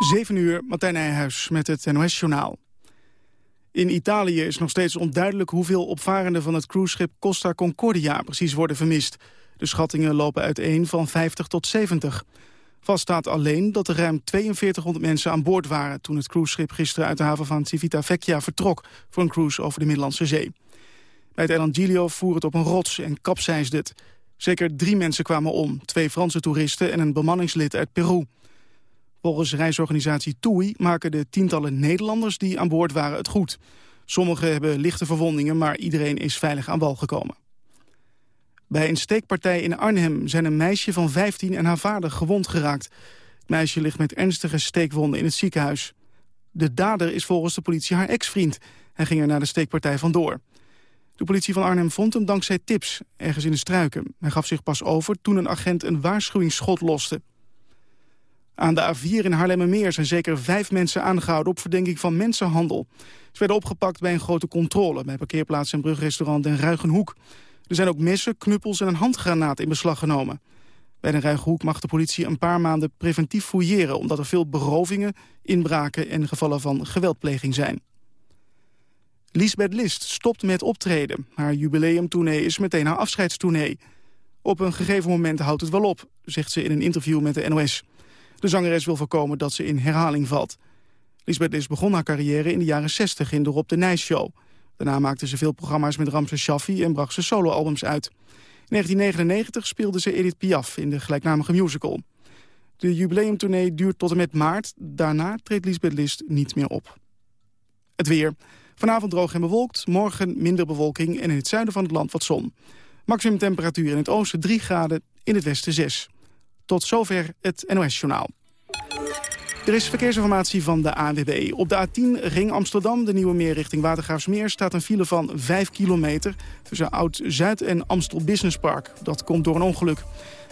7 uur, Martijn Nijhuis met het NOS-journaal. In Italië is nog steeds onduidelijk hoeveel opvarenden van het cruiseschip Costa Concordia precies worden vermist. De schattingen lopen uiteen van 50 tot 70. Vast staat alleen dat er ruim 4200 mensen aan boord waren... toen het cruiseschip gisteren uit de haven van Civitavecchia vertrok... voor een cruise over de Middellandse Zee. Bij het eiland Giglio voer het op een rots en kapseisde het. Zeker drie mensen kwamen om, twee Franse toeristen en een bemanningslid uit Peru. Volgens reisorganisatie TUI maken de tientallen Nederlanders die aan boord waren het goed. Sommigen hebben lichte verwondingen, maar iedereen is veilig aan wal gekomen. Bij een steekpartij in Arnhem zijn een meisje van 15 en haar vader gewond geraakt. Het meisje ligt met ernstige steekwonden in het ziekenhuis. De dader is volgens de politie haar ex-vriend. Hij ging er naar de steekpartij vandoor. De politie van Arnhem vond hem dankzij tips, ergens in de struiken. Hij gaf zich pas over toen een agent een waarschuwingsschot loste. Aan de A4 in Haarlemmermeer zijn zeker vijf mensen aangehouden... op verdenking van mensenhandel. Ze werden opgepakt bij een grote controle... bij parkeerplaats en brugrestaurant Den Ruigenhoek. Er zijn ook messen, knuppels en een handgranaat in beslag genomen. Bij de Ruigenhoek mag de politie een paar maanden preventief fouilleren... omdat er veel berovingen, inbraken en gevallen van geweldpleging zijn. Lisbeth List stopt met optreden. Haar jubileumtournee is meteen haar afscheidstournee. Op een gegeven moment houdt het wel op, zegt ze in een interview met de NOS. De zangeres wil voorkomen dat ze in herhaling valt. Lisbeth List begon haar carrière in de jaren 60 in de Rob de Nijs Show. Daarna maakte ze veel programma's met Ramses Shaffi en bracht ze soloalbums uit. In 1999 speelde ze Edith Piaf in de gelijknamige musical. De jubileumtournee duurt tot en met maart. Daarna treedt Lisbeth List niet meer op. Het weer. Vanavond droog en bewolkt, morgen minder bewolking... en in het zuiden van het land wat zon. Maximum temperatuur in het oosten 3 graden, in het westen 6. Tot zover het NOS-journaal. Er is verkeersinformatie van de ANWB. Op de A10 Ring Amsterdam, de Nieuwe Meer richting Watergraafsmeer... staat een file van 5 kilometer tussen Oud-Zuid en Amstel Business Park. Dat komt door een ongeluk.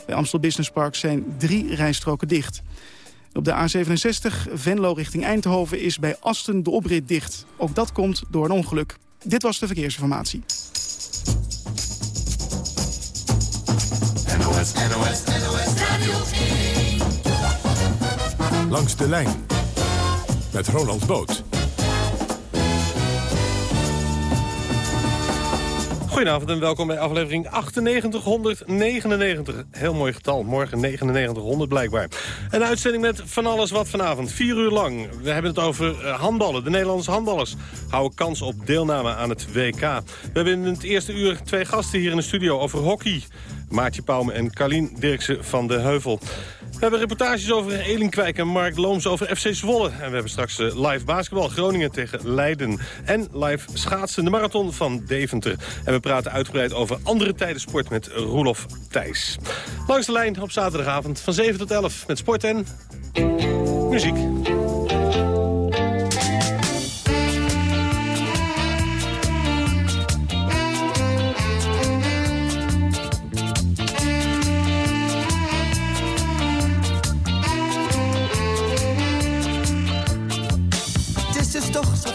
Bij Amstel Business Park zijn drie rijstroken dicht. Op de A67 Venlo richting Eindhoven is bij Asten de oprit dicht. Ook dat komt door een ongeluk. Dit was de verkeersinformatie. NOS, NOS, NOS Radio 1. Langs de lijn met Ronald Boot. Goedenavond en welkom bij aflevering 9899. Heel mooi getal, morgen 9900 blijkbaar. Een uitzending met van alles wat vanavond, vier uur lang. We hebben het over eh, handballen. De Nederlandse handballers houden kans op deelname aan het WK. We hebben in het eerste uur twee gasten hier in de studio over hockey. Maartje Pauwme en Carlien Dirksen van de Heuvel. We hebben reportages over Elinkwijk en Mark Looms over FC Zwolle. En we hebben straks eh, live basketbal Groningen tegen Leiden. En live schaatsen de marathon van Deventer. En we praten uitgebreid over andere tijden sport met Roelof Thijs. Langs de lijn op zaterdagavond van 7 tot 11 met sport en muziek.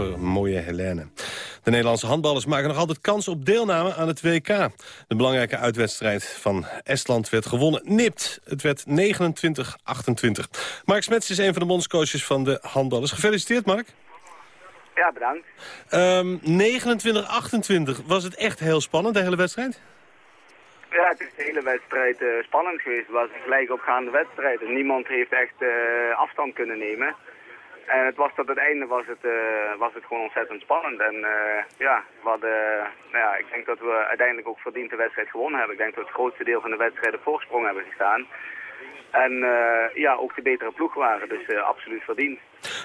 over mooie Helene. De Nederlandse handballers maken nog altijd kans op deelname aan het WK. De belangrijke uitwedstrijd van Estland werd gewonnen. Nipt. Het werd 29-28. Mark Smets is een van de bondscoaches van de handballers. Gefeliciteerd, Mark. Ja, bedankt. Ehm 29-28. Was het echt heel spannend, de hele wedstrijd? Ja, het is de hele wedstrijd eh, spannend geweest. Het was een gelijkopgaande wedstrijd. En niemand heeft echt eh, afstand kunnen nemen. En het was tot het einde was het, eh, was het gewoon ontzettend spannend. En eh, ja, we hadden, nou ja, ik denk dat we uiteindelijk ook verdiend de wedstrijd gewonnen hebben. Ik denk dat we het grootste deel van de wedstrijd op voorsprong hebben gestaan. En eh, ja, ook de betere ploeg waren, dus absoluut verdiend.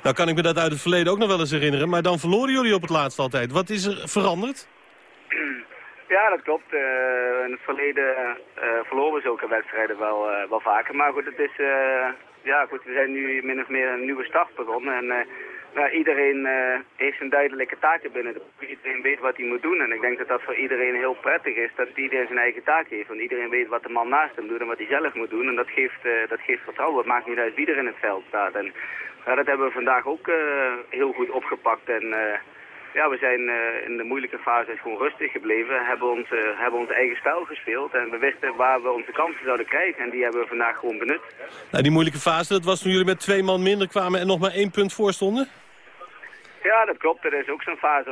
Nou kan ik me dat uit het verleden ook nog wel eens herinneren. Maar dan verloren jullie op het laatst altijd. Wat is er veranderd? Ja, dat klopt. In het verleden verloren we zulke wedstrijden wel, wel vaker. Maar goed, het is, ja, goed, we zijn nu min of meer een nieuwe start begonnen. En eh, nou, iedereen eh, heeft een duidelijke taken binnen. Iedereen weet wat hij moet doen. En ik denk dat dat voor iedereen heel prettig is, dat iedereen zijn eigen taak heeft. Want iedereen weet wat de man naast hem doet en wat hij zelf moet doen. En dat geeft, eh, dat geeft vertrouwen. Het maakt niet uit wie er in het veld staat. En ja, dat hebben we vandaag ook heel goed opgepakt. En ja, we zijn eh, in de moeilijke fase gewoon rustig gebleven. Hebben ons, eh, hebben ons eigen stijl gespeeld. En we wisten waar we onze kansen zouden krijgen. En die hebben we vandaag gewoon benut. Nou, die moeilijke fase, dat was toen jullie met twee man minder kwamen en nog maar één punt voor stonden? Ja, dat klopt. Er is ook zo'n fase,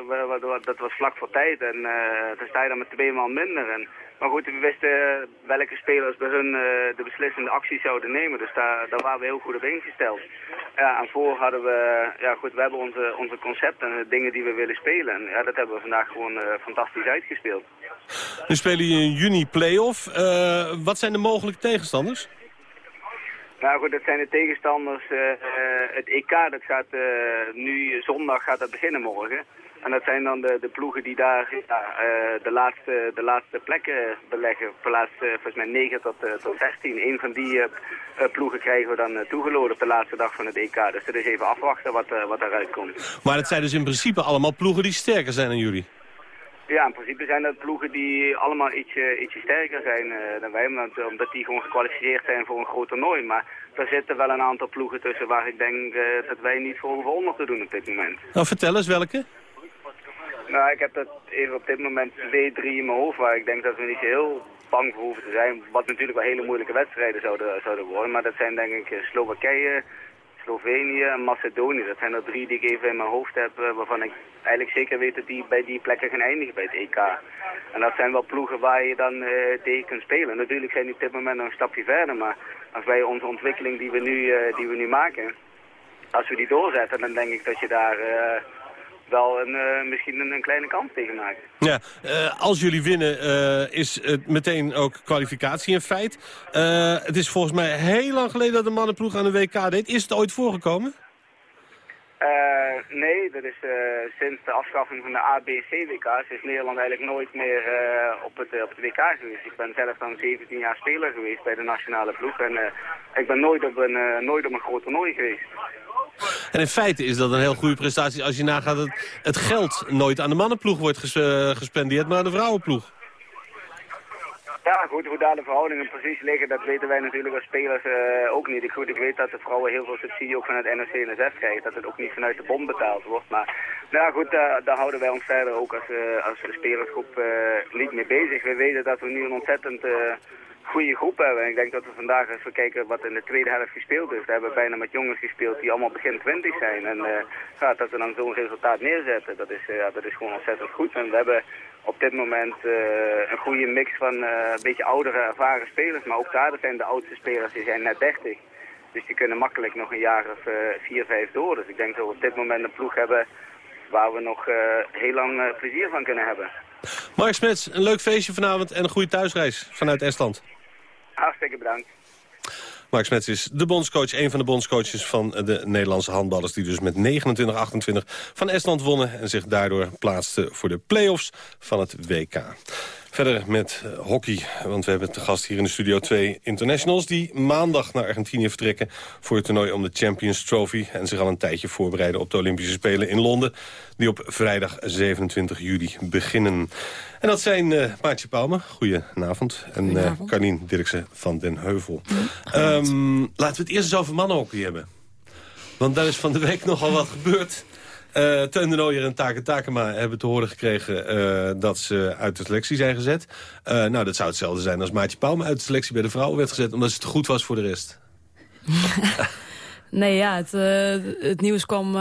dat was vlak voor tijd. En eh dan sta je dan met twee man minder. En, maar goed, we wisten welke spelers bij hun eh, de beslissende actie zouden nemen. Dus daar, daar waren we heel goed op ingesteld. Ja, en voor hadden we, ja goed, we hebben onze, onze concepten en de dingen die we willen spelen. En ja, dat hebben we vandaag gewoon eh, fantastisch uitgespeeld. Nu spelen jullie in juni play-off. Wat zijn de mogelijke tegenstanders? Nou goed, dat zijn de tegenstanders. eh, eh, het EK, dat gaat eh, nu zondag gaat dat beginnen morgen. En dat zijn dan de, de ploegen die daar ja, eh, de, laatste, de laatste plekken beleggen. Plaats volgens mij 9 tot, tot 16. Een van die ploegen krijgen we dan uh, toegeloden op de laatste dag van het EK. Dus dat is even afwachten wat, wat eruit komt. Maar het zijn dus in principe allemaal ploegen die sterker zijn dan jullie. Ja, in principe zijn dat ploegen die allemaal ietsje, ietsje sterker zijn eh, dan wij. Omdat, omdat die gewoon gekwalificeerd zijn voor een groot toernooi. Maar er zitten wel een aantal ploegen tussen waar ik denk eh, dat wij niet voor hoeven onder te doen op dit moment. Nou, vertel eens welke. Nou, ik heb dat even op dit moment twee, drie in mijn hoofd waar ik denk dat we niet zo heel bang voor hoeven te zijn. Wat natuurlijk wel hele moeilijke wedstrijden zouden, zouden worden. Maar dat zijn denk ik eh, Slowakije, Slovenië en Macedonië. Dat zijn er drie die ik even in mijn hoofd heb eh, waarvan ik eigenlijk zeker weet dat die bij die plekken gaan eindigen bij het EK. En dat zijn wel ploegen waar je dan eh, tegen kunt spelen. Natuurlijk zijn die op dit moment nog een stapje verder, maar als wij onze ontwikkeling die we nu, eh, die we nu maken, als we die doorzetten, dan denk ik dat je daar wel een, eh, misschien een, een kleine kans tegen maakt. Ja, eh, als jullie winnen eh, is het meteen ook kwalificatie een feit. Het is volgens mij heel lang geleden dat de mannenploeg aan de WK deed. Is het ooit voorgekomen? Nee, dat is sinds de afschaffing van de ABC-WK's is Nederland eigenlijk nooit meer op, het, op het WK geweest. Ik ben zelf dan 17 jaar speler geweest bij de nationale ploeg en ik ben nooit op, een, nooit op een groot toernooi geweest. En in feite is dat een heel goede prestatie als je nagaat dat het geld nooit aan de mannenploeg wordt eh, gespendeerd, maar aan de vrouwenploeg. Ja, goed, hoe daar de verhoudingen precies liggen, dat weten wij natuurlijk als spelers eh, ook niet. Ik, goed, ik weet dat de vrouwen heel veel subsidie ook van het NOC-NSF krijgen, dat het ook niet vanuit de bond betaald wordt. Maar nou ja, goed, daar, daar houden wij ons verder ook als, eh, als de spelersgroep niet mee bezig. We weten dat we nu een ontzettend goede groep hebben. En ik denk dat we vandaag, we kijken wat in de tweede helft gespeeld is, we hebben bijna met jongens gespeeld die allemaal begin 20 zijn. En eh, ja, dat we dan zo'n resultaat neerzetten, dat is, eh, ja, dat is gewoon ontzettend goed. En we hebben op dit moment eh, een goede mix van een beetje oudere, ervaren spelers. Maar ook daar zijn de oudste spelers, die zijn net 30. Dus die kunnen makkelijk nog een jaar of uh, vier, vijf door. Dus ik denk dat we op dit moment een ploeg hebben waar we nog heel lang plezier van kunnen hebben. Mark Smets, een leuk feestje vanavond en een goede thuisreis vanuit Estland. Hartstikke bedankt. Mark Smets is de bondscoach, een van de bondscoaches van de Nederlandse handballers... die dus met 29-28 van Estland wonnen... en zich daardoor plaatsten voor de play-offs van het WK. Verder met eh, hockey, want we hebben te gast hier in de studio twee internationals... die maandag naar Argentinië vertrekken voor het toernooi om de Champions Trophy... en zich al een tijdje voorbereiden op de Olympische Spelen in Londen... die op vrijdag 27 juli beginnen. En dat zijn uh, Maartje Palme, goedenavond, en uh, Carnien Dirksen van Den Heuvel. Um, laten we het eerst eens over mannenhockey hebben. Want daar is van de week nogal wat gebeurd... Uh, Teun Nooier en Take Takema hebben te horen gekregen uh, dat ze uit de selectie zijn gezet. Uh, nou, dat zou hetzelfde zijn als Maatje Pauwme uit de selectie bij de vrouwen werd gezet... omdat ze te goed was voor de rest. nee, ja, het, het nieuws kwam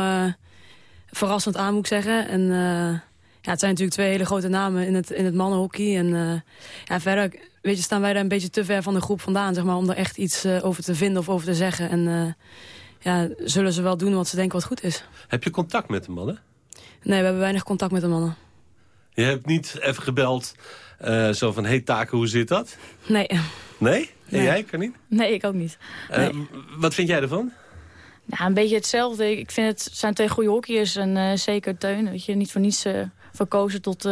verrassend aan, moet ik zeggen. En ja, het zijn natuurlijk twee hele grote namen in het, in het mannenhockey. En ja, verder weet je, staan wij daar een beetje te ver van de groep vandaan... Zeg maar, om er echt iets over te vinden of over te zeggen. En ja, zullen ze wel doen wat ze denken wat goed is. Heb je contact met de mannen? Nee, we hebben weinig contact met de mannen. Je hebt niet even gebeld, uh, zo van, hey Taken, hoe zit dat? Nee. Nee? En jij, Carnien? Nee, ik ook niet. Uh, nee. Wat vind jij ervan? Nou, een beetje hetzelfde. Ik vind het zijn twee goede hockeyers en uh, zeker Teun. Weet je, niet voor niets verkozen tot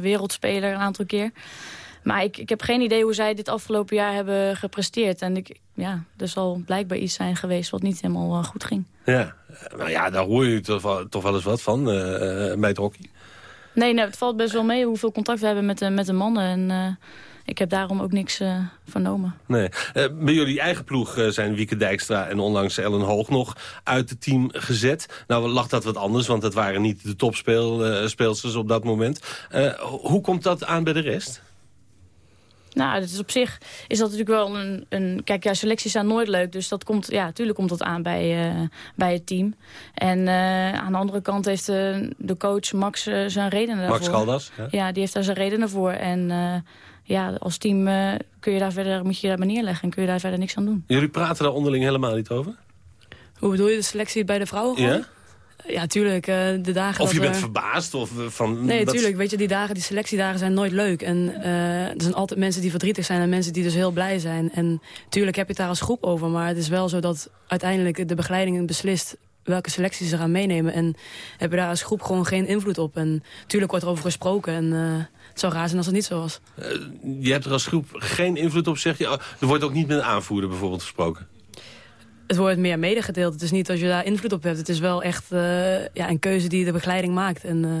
wereldspeler een aantal keer. Maar ik, ik heb geen idee hoe zij dit afgelopen jaar hebben gepresteerd. En ik, ja, er zal blijkbaar iets zijn geweest wat niet helemaal uh, goed ging. Ja, nou ja, daar hoor je toch wel, toch wel eens wat van uh, bij het hockey. Nee, nee, het valt best wel mee hoeveel contact we hebben met de, met de mannen. En uh, ik heb daarom ook niks uh, vernomen. Nee. bij jullie eigen ploeg zijn Wieke Dijkstra en onlangs Ellen Hoog nog uit het team gezet. Nou lag dat wat anders, want het waren niet de topspeelsters op dat moment. hoe komt dat aan bij de rest? Nou, dat is op zich is dat natuurlijk wel een... een kijk, ja, selecties zijn nooit leuk. Dus dat komt, ja, natuurlijk komt dat aan bij, uh, bij het team. En uh, aan de andere kant heeft uh, de coach Max zijn redenen daarvoor. Max Caldas? Ja. ja. die heeft daar zijn redenen voor. En ja, als team kun je daar verder, moet je daar maar neerleggen. En kun je daar verder niks aan doen. Jullie praten daar onderling helemaal niet over? Hoe bedoel je de selectie bij de vrouwen? Gewoon? Ja? Ja, tuurlijk. Uh, de dagen of je bent we... verbaasd? Of van, nee, dat... tuurlijk. Weet je, die dagen, die selectiedagen zijn nooit leuk. En uh, er zijn altijd mensen die verdrietig zijn en mensen die dus heel blij zijn. En tuurlijk heb je het daar als groep over. Maar het is wel zo dat uiteindelijk de begeleiding beslist welke selecties ze gaan meenemen. En hebben daar als groep gewoon geen invloed op. En tuurlijk wordt er over gesproken. En uh, het zou raar zijn als het niet zo was. je hebt er als groep geen invloed op, zeg je? Er wordt ook niet met een aanvoerder bijvoorbeeld gesproken? Het wordt meer medegedeeld. Het is niet dat je daar invloed op hebt. Het is wel echt uh, ja, een keuze die de begeleiding maakt. En uh,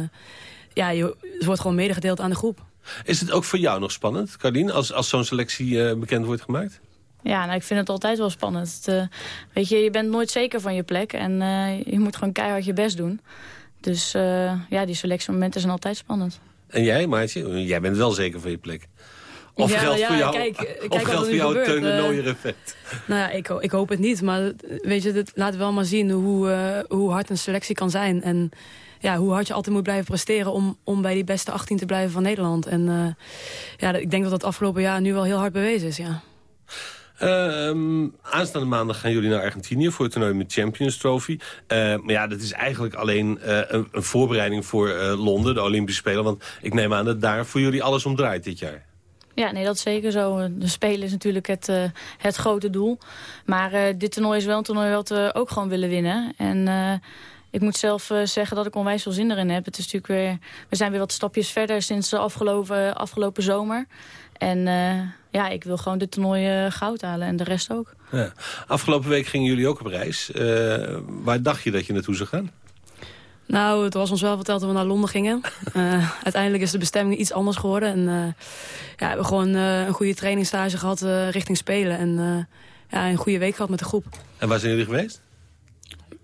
ja, je, het wordt gewoon medegedeeld aan de groep. Is het ook voor jou nog spannend, Carlien, als, als zo'n selectie uh, bekend wordt gemaakt? Ja, nou, ik vind het altijd wel spannend. Het, weet je, je bent nooit zeker van je plek en je moet gewoon keihard je best doen. Dus ja, die selectiemomenten zijn altijd spannend. En jij, Maartje? Jij bent wel zeker van je plek. Of ja, geldt ja, voor jou, kijk, kijk of geldt voor jou het Teun de effect? Nou ja, ik, ik, hoop het niet. Maar weet je, het laat wel maar zien hoe, uh, hoe hard een selectie kan zijn. En ja, hoe hard je altijd moet blijven presteren om, om bij die beste 18 te blijven van Nederland. En uh, ja, ik denk dat dat afgelopen jaar nu wel heel hard bewezen is, ja. Uh, aanstaande maandag gaan jullie naar Argentinië voor het toernooi met Champions Trophy. Uh, maar ja, dat is eigenlijk alleen uh, een, een, voorbereiding voor Londen, de Olympische Spelen. Want ik neem aan dat daar voor jullie alles om draait dit jaar. Ja, nee, dat is zeker zo. De Spelen is natuurlijk het, uh, het grote doel. Maar uh, dit toernooi is wel een toernooi wat we ook gewoon willen winnen. En uh, ik moet zelf zeggen dat ik onwijs veel zin erin heb. Het is natuurlijk weer, we zijn weer wat stapjes verder sinds de afgelopen, afgelopen zomer. En ja, ik wil gewoon dit toernooi goud halen en de rest ook. Ja. Afgelopen week gingen jullie ook op reis. waar dacht je dat je naartoe zou gaan? Nou, het was ons wel verteld dat we naar Londen gingen. Uh, uiteindelijk is de bestemming iets anders geworden. En uh, ja, we hebben gewoon uh, een goede trainingstage gehad richting Spelen. En ja, een goede week gehad met de groep. En waar zijn jullie geweest?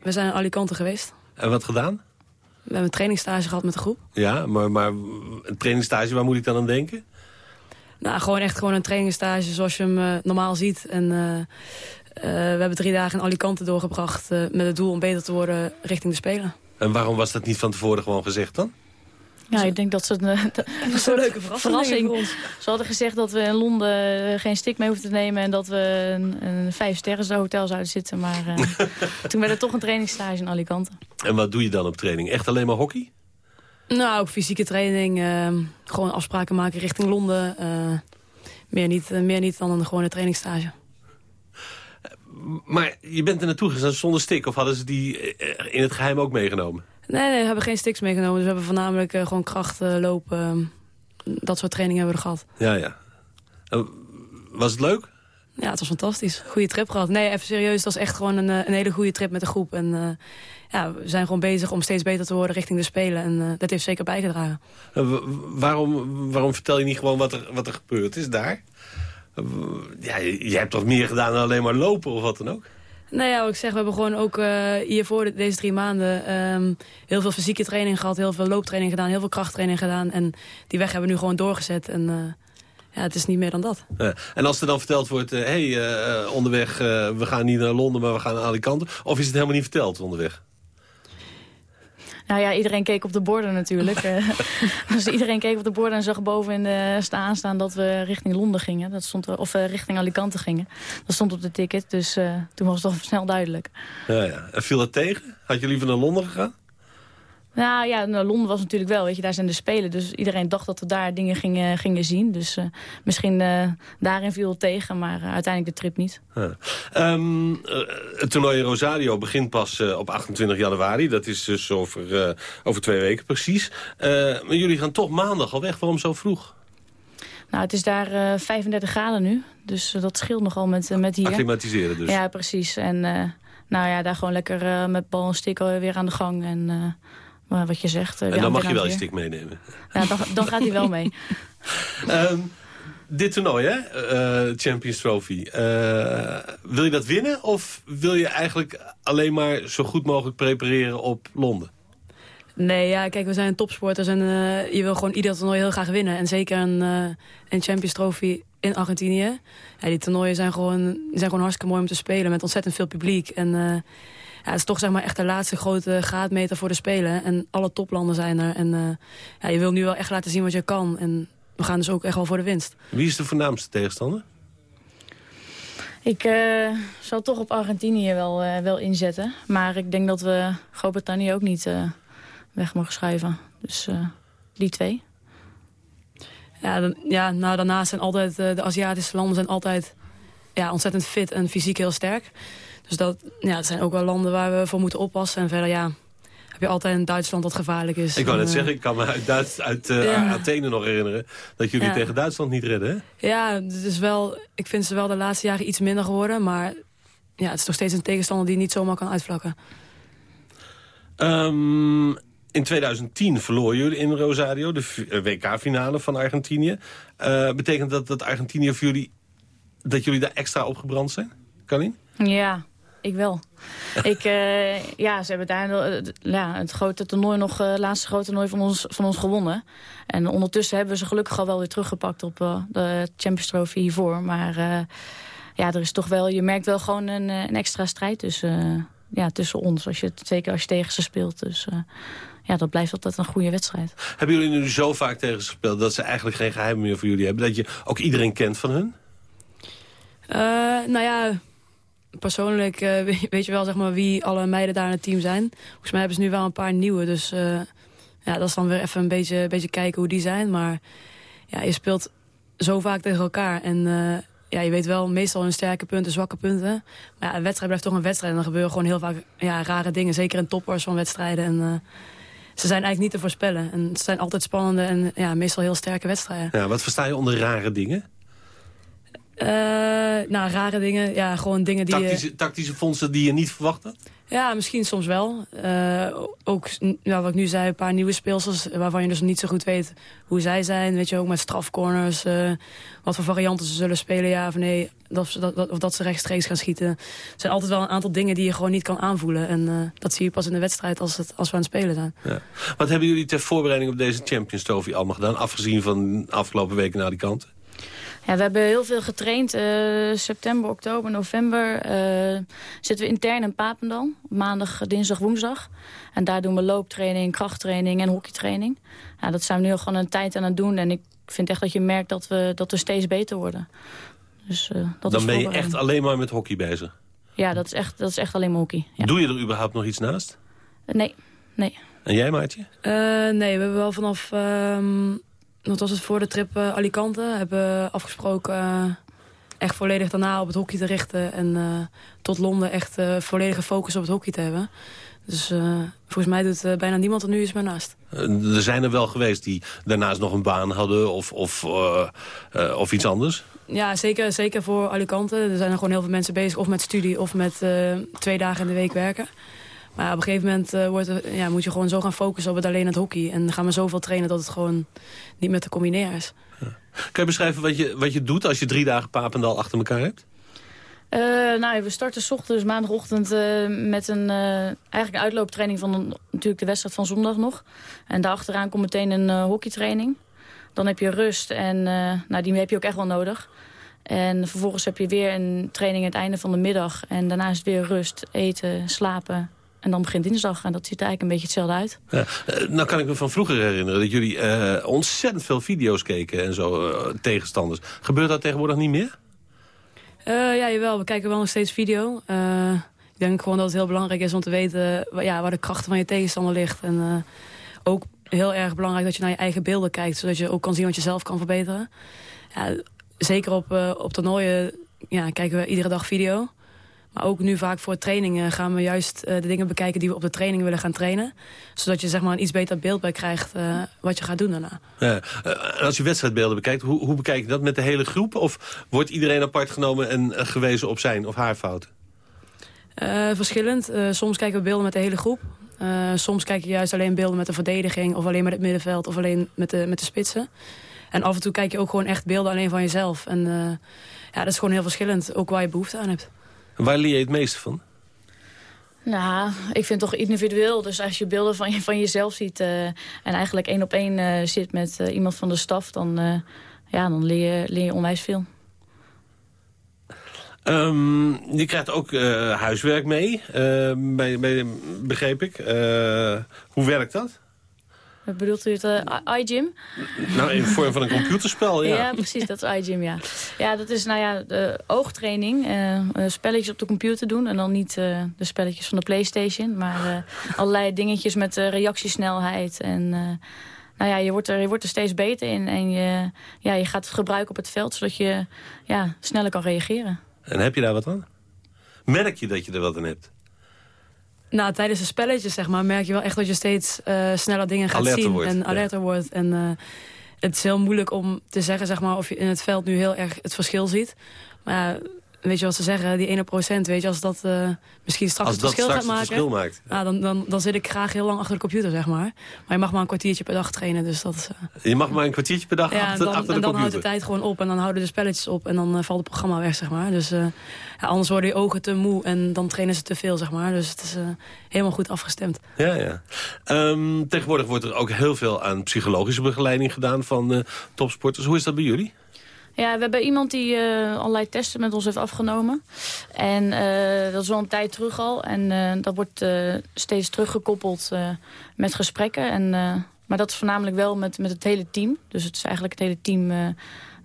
We zijn in Alicante geweest. En wat gedaan? We hebben een trainingstage gehad met de groep. Ja, maar, maar een trainingstage, waar moet ik dan aan denken? Nou, gewoon echt gewoon een trainingstage zoals je hem normaal ziet. En we hebben drie dagen in Alicante doorgebracht met het doel om beter te worden richting de Spelen. En waarom was dat niet van tevoren gewoon gezegd dan? Ja, ik denk dat ze een, eh, een soort leuke verrassing voor ons. Ze hadden gezegd dat we in Londen geen stik mee hoefden te nemen... en dat we een, een vijf sterren hotel zouden zitten. Maar uh, toen werd het toch een trainingsstage in Alicante. En wat doe je dan op training? Echt alleen maar hockey? Nou, ook fysieke training. Uh, gewoon afspraken maken richting Londen. Uh, meer, niet, meer niet dan een gewone trainingsstage. Maar je bent er naartoe gegaan zonder stik? Of hadden ze die in het geheim ook meegenomen? Nee, nee, we hebben geen sticks meegenomen. Dus we hebben voornamelijk uh, gewoon krachten, lopen. dat soort trainingen hebben we er gehad. Ja, ja. was het leuk? Ja, het was fantastisch. Goede trip gehad. Nee, even serieus. Het was echt gewoon een, een hele goede trip met de groep. En uh, ja, we zijn gewoon bezig om steeds beter te worden richting de Spelen. En uh, dat heeft zeker bijgedragen. waarom, waarom vertel je niet gewoon wat er, wat er gebeurd is daar? Ja, je, hebt toch meer gedaan dan alleen maar lopen of wat dan ook? Nou ja, wat ik zeg, we hebben gewoon ook uh, hiervoor de, deze drie maanden um, heel veel fysieke training gehad, heel veel looptraining gedaan, heel veel krachttraining gedaan. En die weg hebben we nu gewoon doorgezet. En uh, ja, het is niet meer dan dat. Ja. En als er dan verteld wordt, hé, uh, hey, onderweg, we gaan niet naar Londen, maar we gaan naar Alicante. Of is het helemaal niet verteld onderweg? Nou ja, iedereen keek op de borden natuurlijk. dus iedereen keek op de borden en zag boven in de staan staan dat we richting Londen gingen. Dat stond, of uh, richting Alicante gingen. Dat stond op de ticket, dus uh, toen was het toch snel duidelijk. Ja, ja. En viel dat tegen? Had je liever naar Londen gegaan? Nou ja, nou, Londen was natuurlijk wel, weet je, daar zijn de Spelen. Dus iedereen dacht dat we daar dingen gingen, gingen zien. Dus uh, misschien uh, daarin viel het tegen, maar uh, uiteindelijk de trip niet. Um, het toernooi in Rosario begint pas op 28 januari. Dat is dus over, over twee weken precies. maar jullie gaan toch maandag al weg. Waarom zo vroeg? Nou, het is daar 35 graden nu. Dus dat scheelt nogal met, met hier. Acclimatiseren dus. Ja, precies. En nou ja, daar gewoon lekker met bal en stick weer aan de gang. En maar wat je zegt... Eh, en dan mag je wel je stick meenemen. Ja, dan, dan gaat hij wel mee. um, dit toernooi, hè? Uh, Champions Trophy. Uh, wil je dat winnen of wil je eigenlijk alleen maar zo goed mogelijk prepareren op Londen? Nee, ja, kijk, we zijn topsporters en uh, je wil gewoon ieder toernooi heel graag winnen. En zeker een, een Champions Trophy in Argentinië. Ja, die toernooien zijn gewoon, zijn gewoon hartstikke mooi om te spelen met ontzettend veel publiek. En ja, het is toch zeg maar echt de laatste grote graadmeter voor de Spelen. En alle toplanden zijn er. En uh, ja, je wil nu wel echt laten zien wat je kan. En we gaan dus ook echt wel voor de winst. Wie is de voornaamste tegenstander? Ik uh, zal toch op Argentinië wel, uh, wel inzetten. Maar ik denk dat we Groot-Brittannië ook niet weg mogen schuiven. Dus die twee. Ja, dan, ja, nou, daarnaast zijn altijd de Aziatische landen zijn altijd ja, ontzettend fit en fysiek heel sterk. Dus dat, ja, dat zijn ook wel landen waar we voor moeten oppassen. En verder, ja, heb je altijd in Duitsland dat gevaarlijk is. Ik wou net uh, zeggen, ik kan me uit, Duits, uit uh, ja. Athene nog herinneren... dat jullie ja. tegen Duitsland niet redden, hè? Ja, het is wel, ik vind ze wel de laatste jaren iets minder geworden. Maar ja, het is nog steeds een tegenstander die niet zomaar kan uitvlakken. Um, in 2010 verloor jullie in Rosario de WK-finale van Argentinië. Uh, betekent dat dat Argentinië voor jullie... dat jullie daar extra opgebrand zijn? Karin? Ja, ik wel. ik, uh, ja, ze hebben daar uh, ja, het grote toernooi nog, het uh, laatste grote toernooi van ons, van ons gewonnen. En ondertussen hebben we ze gelukkig al wel weer teruggepakt op de Champions Trophy hiervoor. Maar ja, er is toch wel, je merkt wel gewoon een, een extra strijd tussen, ja, tussen ons. Als je, zeker als je tegen ze speelt. Dus ja, dat blijft altijd een goede wedstrijd. Hebben jullie nu zo vaak tegen ze gespeeld dat ze eigenlijk geen geheim meer voor jullie hebben? Dat je ook iedereen kent van hun? nou ja, persoonlijk uh, weet je wel zeg maar, wie alle meiden daar in het team zijn. Volgens mij hebben ze nu wel een paar nieuwe. Dus uh, ja, dat is dan weer even een beetje, kijken hoe die zijn. Maar ja, je speelt zo vaak tegen elkaar. En uh, ja, je weet wel meestal hun sterke punten, zwakke punten. Maar ja, een wedstrijd blijft toch een wedstrijd. En dan gebeuren gewoon heel vaak ja, rare dingen. Zeker in toppers van wedstrijden. En ze zijn eigenlijk niet te voorspellen. En het zijn altijd spannende en ja, meestal heel sterke wedstrijden. Ja, wat versta je onder rare dingen? Uh, nou, rare dingen. Ja, gewoon dingen die... Tactische, tactische fondsen die je niet verwacht had? Ja, misschien soms wel. Uh, ook, wat ik nu zei, een paar nieuwe speelsels... waarvan je dus niet zo goed weet hoe zij zijn. Weet je, ook met strafcorners. Uh, wat voor varianten ze zullen spelen, ja of nee. Dat, dat, of dat ze rechtstreeks gaan schieten. Er zijn altijd wel een aantal dingen die je gewoon niet kan aanvoelen. En dat zie je pas in de wedstrijd als, het, als we aan het spelen zijn. Ja. Wat hebben jullie ter voorbereiding op deze Champions Trophy allemaal gedaan? Afgezien van de afgelopen weken naar die kant? Ja, we hebben heel veel getraind. Uh, september, oktober, november uh, zitten we intern in Papendal. Maandag, dinsdag, woensdag. En daar doen we looptraining, krachttraining en hockeytraining. Ja, dat zijn we nu al gewoon een tijd aan het doen. En ik vind echt dat je merkt dat we, dat we steeds beter worden. Dus, uh, dat Dan ben je echt alleen maar met hockey bezig? Ja, dat is echt, dat is echt alleen maar hockey. Ja. Doe je er überhaupt nog iets naast? nee, nee. En jij, Maartje? nee, we hebben wel vanaf... Wat was het voor de trip uh, Alicante. Hebben afgesproken uh, echt volledig daarna op het hockey te richten. En uh, tot Londen echt volledige focus op het hockey te hebben. Dus volgens mij doet bijna niemand er nu eens maar naast. er zijn er wel geweest die daarnaast nog een baan hadden of, of, of iets anders? Ja, zeker, zeker voor Alicante. Er zijn er gewoon heel veel mensen bezig. Of met studie of met twee dagen in de week werken. Maar op een gegeven moment uh, wordt ja, moet je gewoon zo gaan focussen op het alleen het hockey. En dan gaan we zoveel trainen dat het gewoon niet meer te combineren is. Ja. Kan je beschrijven wat je, wat je doet als je drie dagen Papendal achter elkaar hebt? Uh, nou, we starten s ochtends, maandagochtend uh, met een, eigenlijk een uitlooptraining van een, natuurlijk de wedstrijd van zondag nog. En daarachteraan komt meteen een hockeytraining. Dan heb je rust en nou, die heb je ook echt wel nodig. En vervolgens heb je weer een training aan het einde van de middag. En daarna is het weer rust, eten, slapen en dan begint dinsdag en dat ziet er eigenlijk een beetje hetzelfde uit. Ja, uh, nou kan ik me van vroeger herinneren dat jullie uh, ontzettend veel video's keken en zo, uh, tegenstanders. Gebeurt dat tegenwoordig niet meer? ja, jawel. We kijken wel nog steeds video. ik denk gewoon dat het heel belangrijk is om te weten ja, waar de kracht van je tegenstander ligt. En ook heel erg belangrijk dat je naar je eigen beelden kijkt, zodat je ook kan zien wat je zelf kan verbeteren. Ja, zeker op, op toernooien ja, kijken we iedere dag video. Maar ook nu vaak voor trainingen gaan we juist uh, de dingen bekijken die we op de training willen gaan trainen. Zodat je zeg maar, een iets beter beeld bij krijgt uh, wat je gaat doen daarna. Ja, uh, als je wedstrijdbeelden bekijkt, hoe, hoe bekijk je dat met de hele groep? Of wordt iedereen apart genomen en gewezen op zijn of haar fouten? verschillend. soms kijken we beelden met de hele groep. soms kijk je juist alleen beelden met de verdediging... of alleen met het middenveld of alleen met de, met de spitsen. En af en toe kijk je ook gewoon echt beelden alleen van jezelf. En ja, dat is gewoon heel verschillend, ook waar je behoefte aan hebt. Waar leer je het meeste van? Nou, ik vind het toch individueel. Dus als je beelden van, je, van jezelf ziet... Uh, en eigenlijk één op één uh, zit met uh, iemand van de staf... dan, ja, dan leer, je, leer je onwijs veel. Um, je krijgt ook huiswerk mee, bij, bij, begreep ik. hoe werkt dat? Bedoelt u het uh, iGym? Nou, in vorm van een computerspel, ja. ja, precies, dat is iGym, ja. Ja, dat is nou ja, de oogtraining. Uh, spelletjes op de computer doen. En dan niet uh, de spelletjes van de Playstation. Maar allerlei dingetjes met reactiesnelheid. En nou ja, je wordt, er, je wordt er steeds beter in. En je, ja, je gaat het gebruiken op het veld, zodat je ja, sneller kan reageren. En heb je daar wat aan? Merk je dat je er wat aan hebt? Nou, tijdens de spelletjes zeg maar, merk je wel echt dat je steeds uh, sneller dingen gaat alerter zien. Wordt, en alerter ja. wordt. En uh, het is heel moeilijk om te zeggen zeg maar, of je in het veld nu heel erg het verschil ziet. Maar weet je wat ze zeggen, die ene procent, weet je, als dat uh, misschien straks als het verschil straks gaat het maken. Verschil maakt, ja. dan, dan, dan zit ik graag heel lang achter de computer, zeg maar. Maar je mag maar een kwartiertje per dag trainen, dus dat is... Uh... Je mag maar een kwartiertje per dag ja, achter, dan, achter de en dan computer. houdt de tijd gewoon op en dan houden de spelletjes op en dan uh, valt het programma weg, zeg maar. Dus ja, anders worden je ogen te moe en dan trainen ze te veel, zeg maar. Dus het is helemaal goed afgestemd. Ja, ja. Um, tegenwoordig wordt er ook heel veel aan psychologische begeleiding gedaan van topsporters. Hoe is dat bij jullie? Ja, we hebben iemand die uh, allerlei testen met ons heeft afgenomen. En uh, dat is al een tijd terug al. En uh, dat wordt steeds teruggekoppeld met gesprekken. En, maar dat is voornamelijk wel met, met het hele team. Dus het is eigenlijk het hele team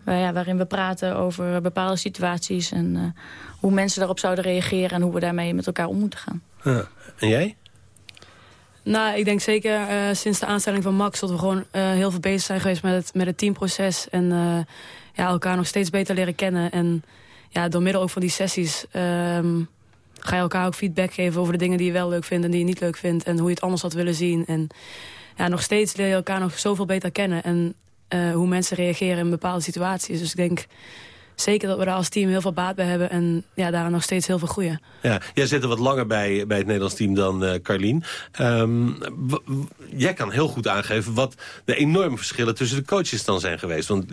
waar, ja, waarin we praten over bepaalde situaties. En hoe mensen daarop zouden reageren en hoe we daarmee met elkaar om moeten gaan. Ja. En jij? Nou, ik denk zeker sinds de aanstelling van Max... dat we gewoon heel veel bezig zijn geweest met het, met het teamproces. En ja, elkaar nog steeds beter leren kennen. En ja, door middel ook van die sessies um, ga je elkaar ook feedback geven over de dingen die je wel leuk vindt en die je niet leuk vindt. En hoe je het anders had willen zien. En ja, nog steeds leer je elkaar nog zoveel beter kennen. En uh, hoe mensen reageren in bepaalde situaties. Dus ik denk zeker dat we als team heel veel baat bij hebben. En ja, daar nog steeds heel veel groeien. Ja, jij zit er wat langer bij, bij het Nederlands team dan uh, Carlien. Um, jij kan heel goed aangeven wat de enorme verschillen tussen de coaches dan zijn geweest. Want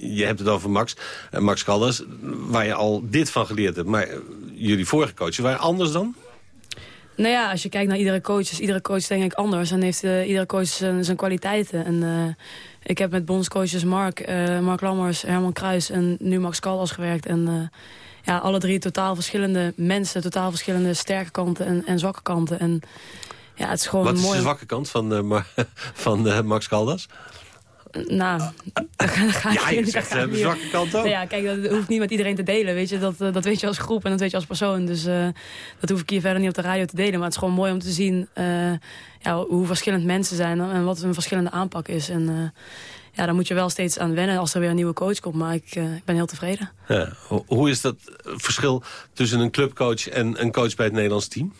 je, hebt het over Max, uh, Max Caldas, waar je al dit van geleerd hebt. Maar uh, jullie vorige coaches waren anders dan? Nou ja, als je kijkt naar iedere coach, is iedere coach denk ik anders. En heeft uh, iedere coach zijn, zijn kwaliteiten. En uh, ik heb met bondscoaches Mark, uh, Mark Lammers, Herman Kruis en nu Max Caldas gewerkt. En ja, alle drie totaal verschillende mensen, totaal verschillende sterke kanten en, en zwakke kanten. En ja, het is gewoon Wat mooi. is de zwakke kant van, van Max Caldas? Nou, ga ja, je zegt de uh, zwakke kant ook. Nou ja, kijk, dat hoeft niet met iedereen te delen, weet je. Dat, uh, dat weet je als groep en dat weet je als persoon. Dus uh, dat hoef ik hier verder niet op de radio te delen. Maar het is gewoon mooi om te zien ja, hoe verschillend mensen zijn en wat een verschillende aanpak is. En ja, daar moet je wel steeds aan wennen als er weer een nieuwe coach komt. Maar ik, ik ben heel tevreden. Ja, hoe is dat verschil tussen een clubcoach en een coach bij het Nederlands team?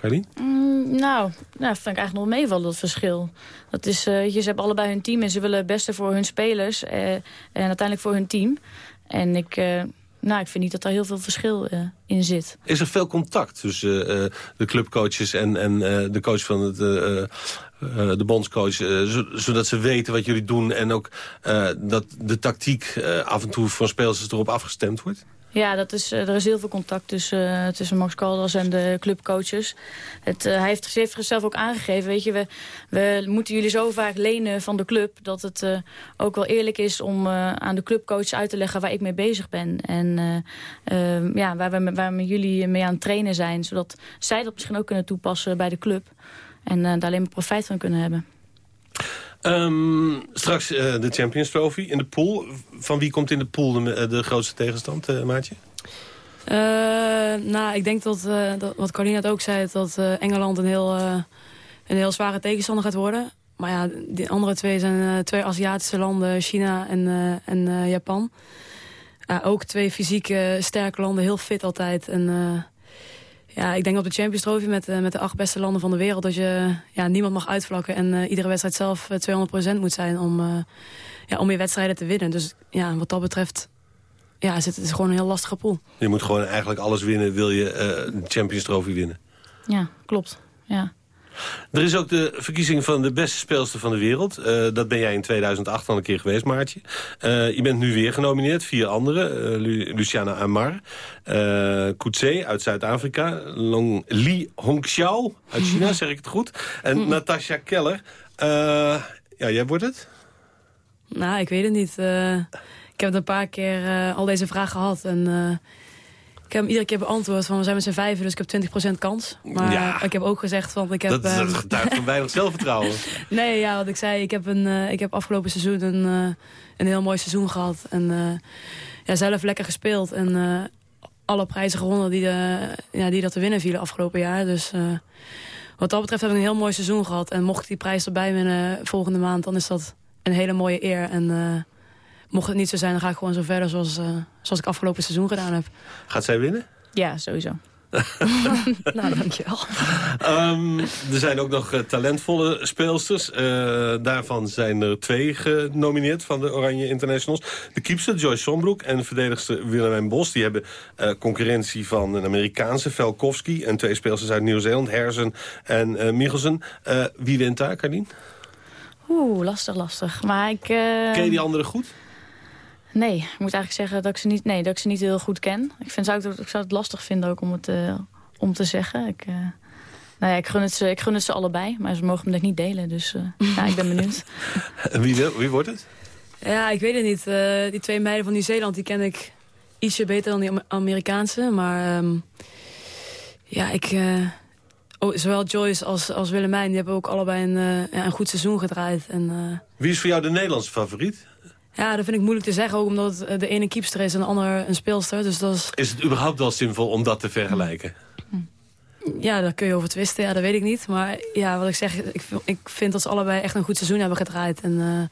Carlien? Mm, nou, nou, vind ik eigenlijk nog meevallen, dat verschil. Dat is, uh, ze hebben allebei hun team en ze willen het beste voor hun spelers. Uh, en uiteindelijk voor hun team. En ik, uh, nou, ik vind niet dat daar heel veel verschil in zit. Is er veel contact tussen de clubcoaches en, en de coach van het... de bondscoach, zodat ze weten wat jullie doen... en ook dat de tactiek af en toe van spelers erop afgestemd wordt? Ja, dat is, er is heel veel contact tussen, uh, tussen Max Caldas en de clubcoaches. Het, uh, hij heeft, zichzelf ook aangegeven, weet je, we, we moeten jullie zo vaak lenen van de club... dat het ook wel eerlijk is om aan de clubcoach uit te leggen waar ik mee bezig ben. En ja, waar we, waar jullie mee aan het trainen zijn, zodat zij dat misschien ook kunnen toepassen bij de club. En daar alleen maar profijt van kunnen hebben. Um, straks uh, de Champions Trophy in de pool. Van wie komt in de pool de, de grootste tegenstand, uh, Maatje? Nou, ik denk dat, dat wat Carlien net ook zei... dat Engeland een heel, een heel zware tegenstander gaat worden. Maar ja, die andere twee zijn twee Aziatische landen, China en, en Japan. ook twee fysieke sterke landen, heel fit altijd. En ja, ik denk op de Champions Trophy met, uh, met de acht beste landen van de wereld... dat je ja, niemand mag uitvlakken en uh, iedere wedstrijd zelf 200% moet zijn om, uh, ja, om je wedstrijden te winnen. Dus ja, wat dat betreft ja, is het, het is gewoon een heel lastige pool. Je moet gewoon eigenlijk alles winnen, wil je de Champions Trophy winnen. Ja, klopt. Ja. Er is ook de verkiezing van de beste speelster van de wereld. Uh, dat ben jij in 2008 al een keer geweest, Maartje. Uh, je bent nu weer genomineerd, vier anderen. Uh, Luciana Amar, Koetsé uit Zuid-Afrika... Li Hongxiao uit China, zeg ik het goed. En Natasha Keller. ja, jij wordt het? Nou, ik weet het niet. ik heb het een paar keer al deze vraag gehad en... Ik heb hem iedere keer beantwoord van we zijn met z'n vijven, dus ik heb 20% kans. Maar ja, ik heb ook gezegd van ik heb... Dat, dat getuigt van weinig zelfvertrouwen. nee, ja, wat ik zei, ik heb, een, uh, ik heb afgelopen seizoen een, uh, een heel mooi seizoen gehad. En uh, ja, zelf lekker gespeeld en alle prijzen gewonnen die, de, ja, die dat te winnen vielen afgelopen jaar. Dus wat dat betreft heb ik een heel mooi seizoen gehad. En mocht ik die prijs erbij winnen volgende maand, dan is dat een hele mooie eer. En mocht het niet zo zijn, dan ga ik gewoon zo verder zoals, uh, zoals ik afgelopen seizoen gedaan heb. Gaat zij winnen? Ja, sowieso. nou, dankjewel. Um, er zijn ook nog uh, talentvolle speelsters. Uh, daarvan zijn er twee genomineerd van de Oranje Internationals. De keepster Joyce Sombroek en de verdedigster Willemijn Bos. Die hebben uh, concurrentie van een Amerikaanse, Velkovski... en twee speelsters uit Nieuw-Zeeland, Herzen en uh, Michelsen. wie wint daar, Carlien? Oeh, lastig, lastig. Maar ik... Ken je die anderen goed? Nee, ik moet eigenlijk zeggen dat ik ze niet, nee, dat ik ze niet heel goed ken. Ik, vind, zou, het, ik zou het lastig vinden ook om het uh, om te zeggen. Ik, uh, nou ja, ik, gun het ze, ik gun het ze allebei, maar ze mogen me dat niet delen. Dus uh, ja, ik ben benieuwd. wie, wil, wie wordt het? Ja, ik weet het niet. Uh, die twee meiden van Nieuw-Zeeland, die ken ik ietsje beter dan die Amerikaanse. Maar um, ja, ik... Oh, zowel Joyce als, als Willemijn, die hebben ook allebei een, ja, een goed seizoen gedraaid. En, wie is voor jou de Nederlandse favoriet? Ja, dat vind ik moeilijk te zeggen. Ook omdat het de ene keepster is en de andere een speelster. Dus dat is... is het überhaupt wel zinvol om dat te vergelijken? Ja, daar kun je over twisten. Ja, dat weet ik niet. Maar ja, wat ik zeg, ik, ik vind dat ze allebei echt een goed seizoen hebben gedraaid. En uh,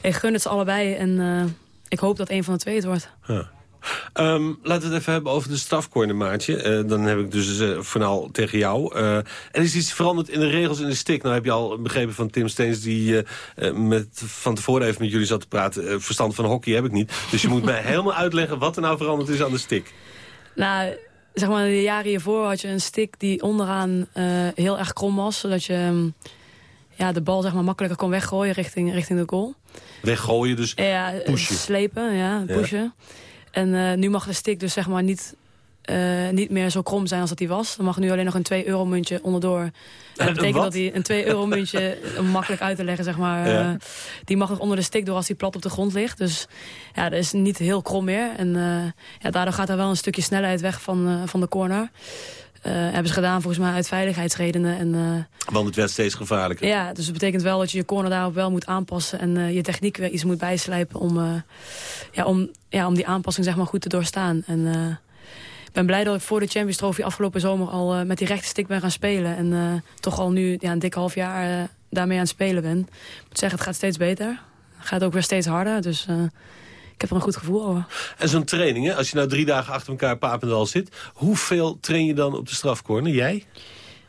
ik gun het ze allebei. En uh, ik hoop dat een van de twee het wordt. Ja. Um, laten we het even hebben over de strafcorner, Maartje. Uh, dan heb ik dus uh, vooral tegen jou. Uh, er is iets veranderd in de regels in de stick. Nou heb je al begrepen van Tim Steens... die met, van tevoren even met jullie zat te praten. verstand van hockey heb ik niet. Dus je moet mij helemaal uitleggen wat er nou veranderd is aan de stick. Nou, zeg maar, de jaren hiervoor had je een stick die onderaan heel erg krom was. Zodat je um, ja, de bal zeg maar, makkelijker kon weggooien richting, richting de goal. Weggooien, dus ja, pushen. slepen, ja, pushen. Ja. En uh, nu mag de stick dus zeg maar niet eh, niet meer zo krom zijn als dat hij was. Dan mag nu alleen nog een 2 euro muntje onderdoor. En dat betekent wat? dat hij een 2 euro muntje, makkelijk uit te leggen zeg maar, Ja. eh, die mag nog onder de stick door als hij plat op de grond ligt. Dus ja, dat is niet heel krom meer. En eh, ja, daardoor gaat er wel een stukje snelheid weg van, eh, van de corner. Eh, hebben ze gedaan volgens mij uit veiligheidsredenen. En, eh, Want het werd steeds gevaarlijker. ja, dus dat betekent wel dat je je corner daarop wel moet aanpassen... en eh, je techniek weer iets moet bijslijpen om, ja, om, ja, om die aanpassing zeg maar, goed te doorstaan. En ik ben blij dat ik voor de Champions Trophy afgelopen zomer al met die rechte stick ben gaan spelen. En toch al nu ja, een dik half jaar daarmee aan het spelen ben. Ik moet zeggen, het gaat steeds beter. Het gaat ook weer steeds harder, dus ik heb er een goed gevoel over. En zo'n training, hè? als je nou drie dagen achter elkaar Papendal zit... hoeveel train je dan op de strafcorner? Jij?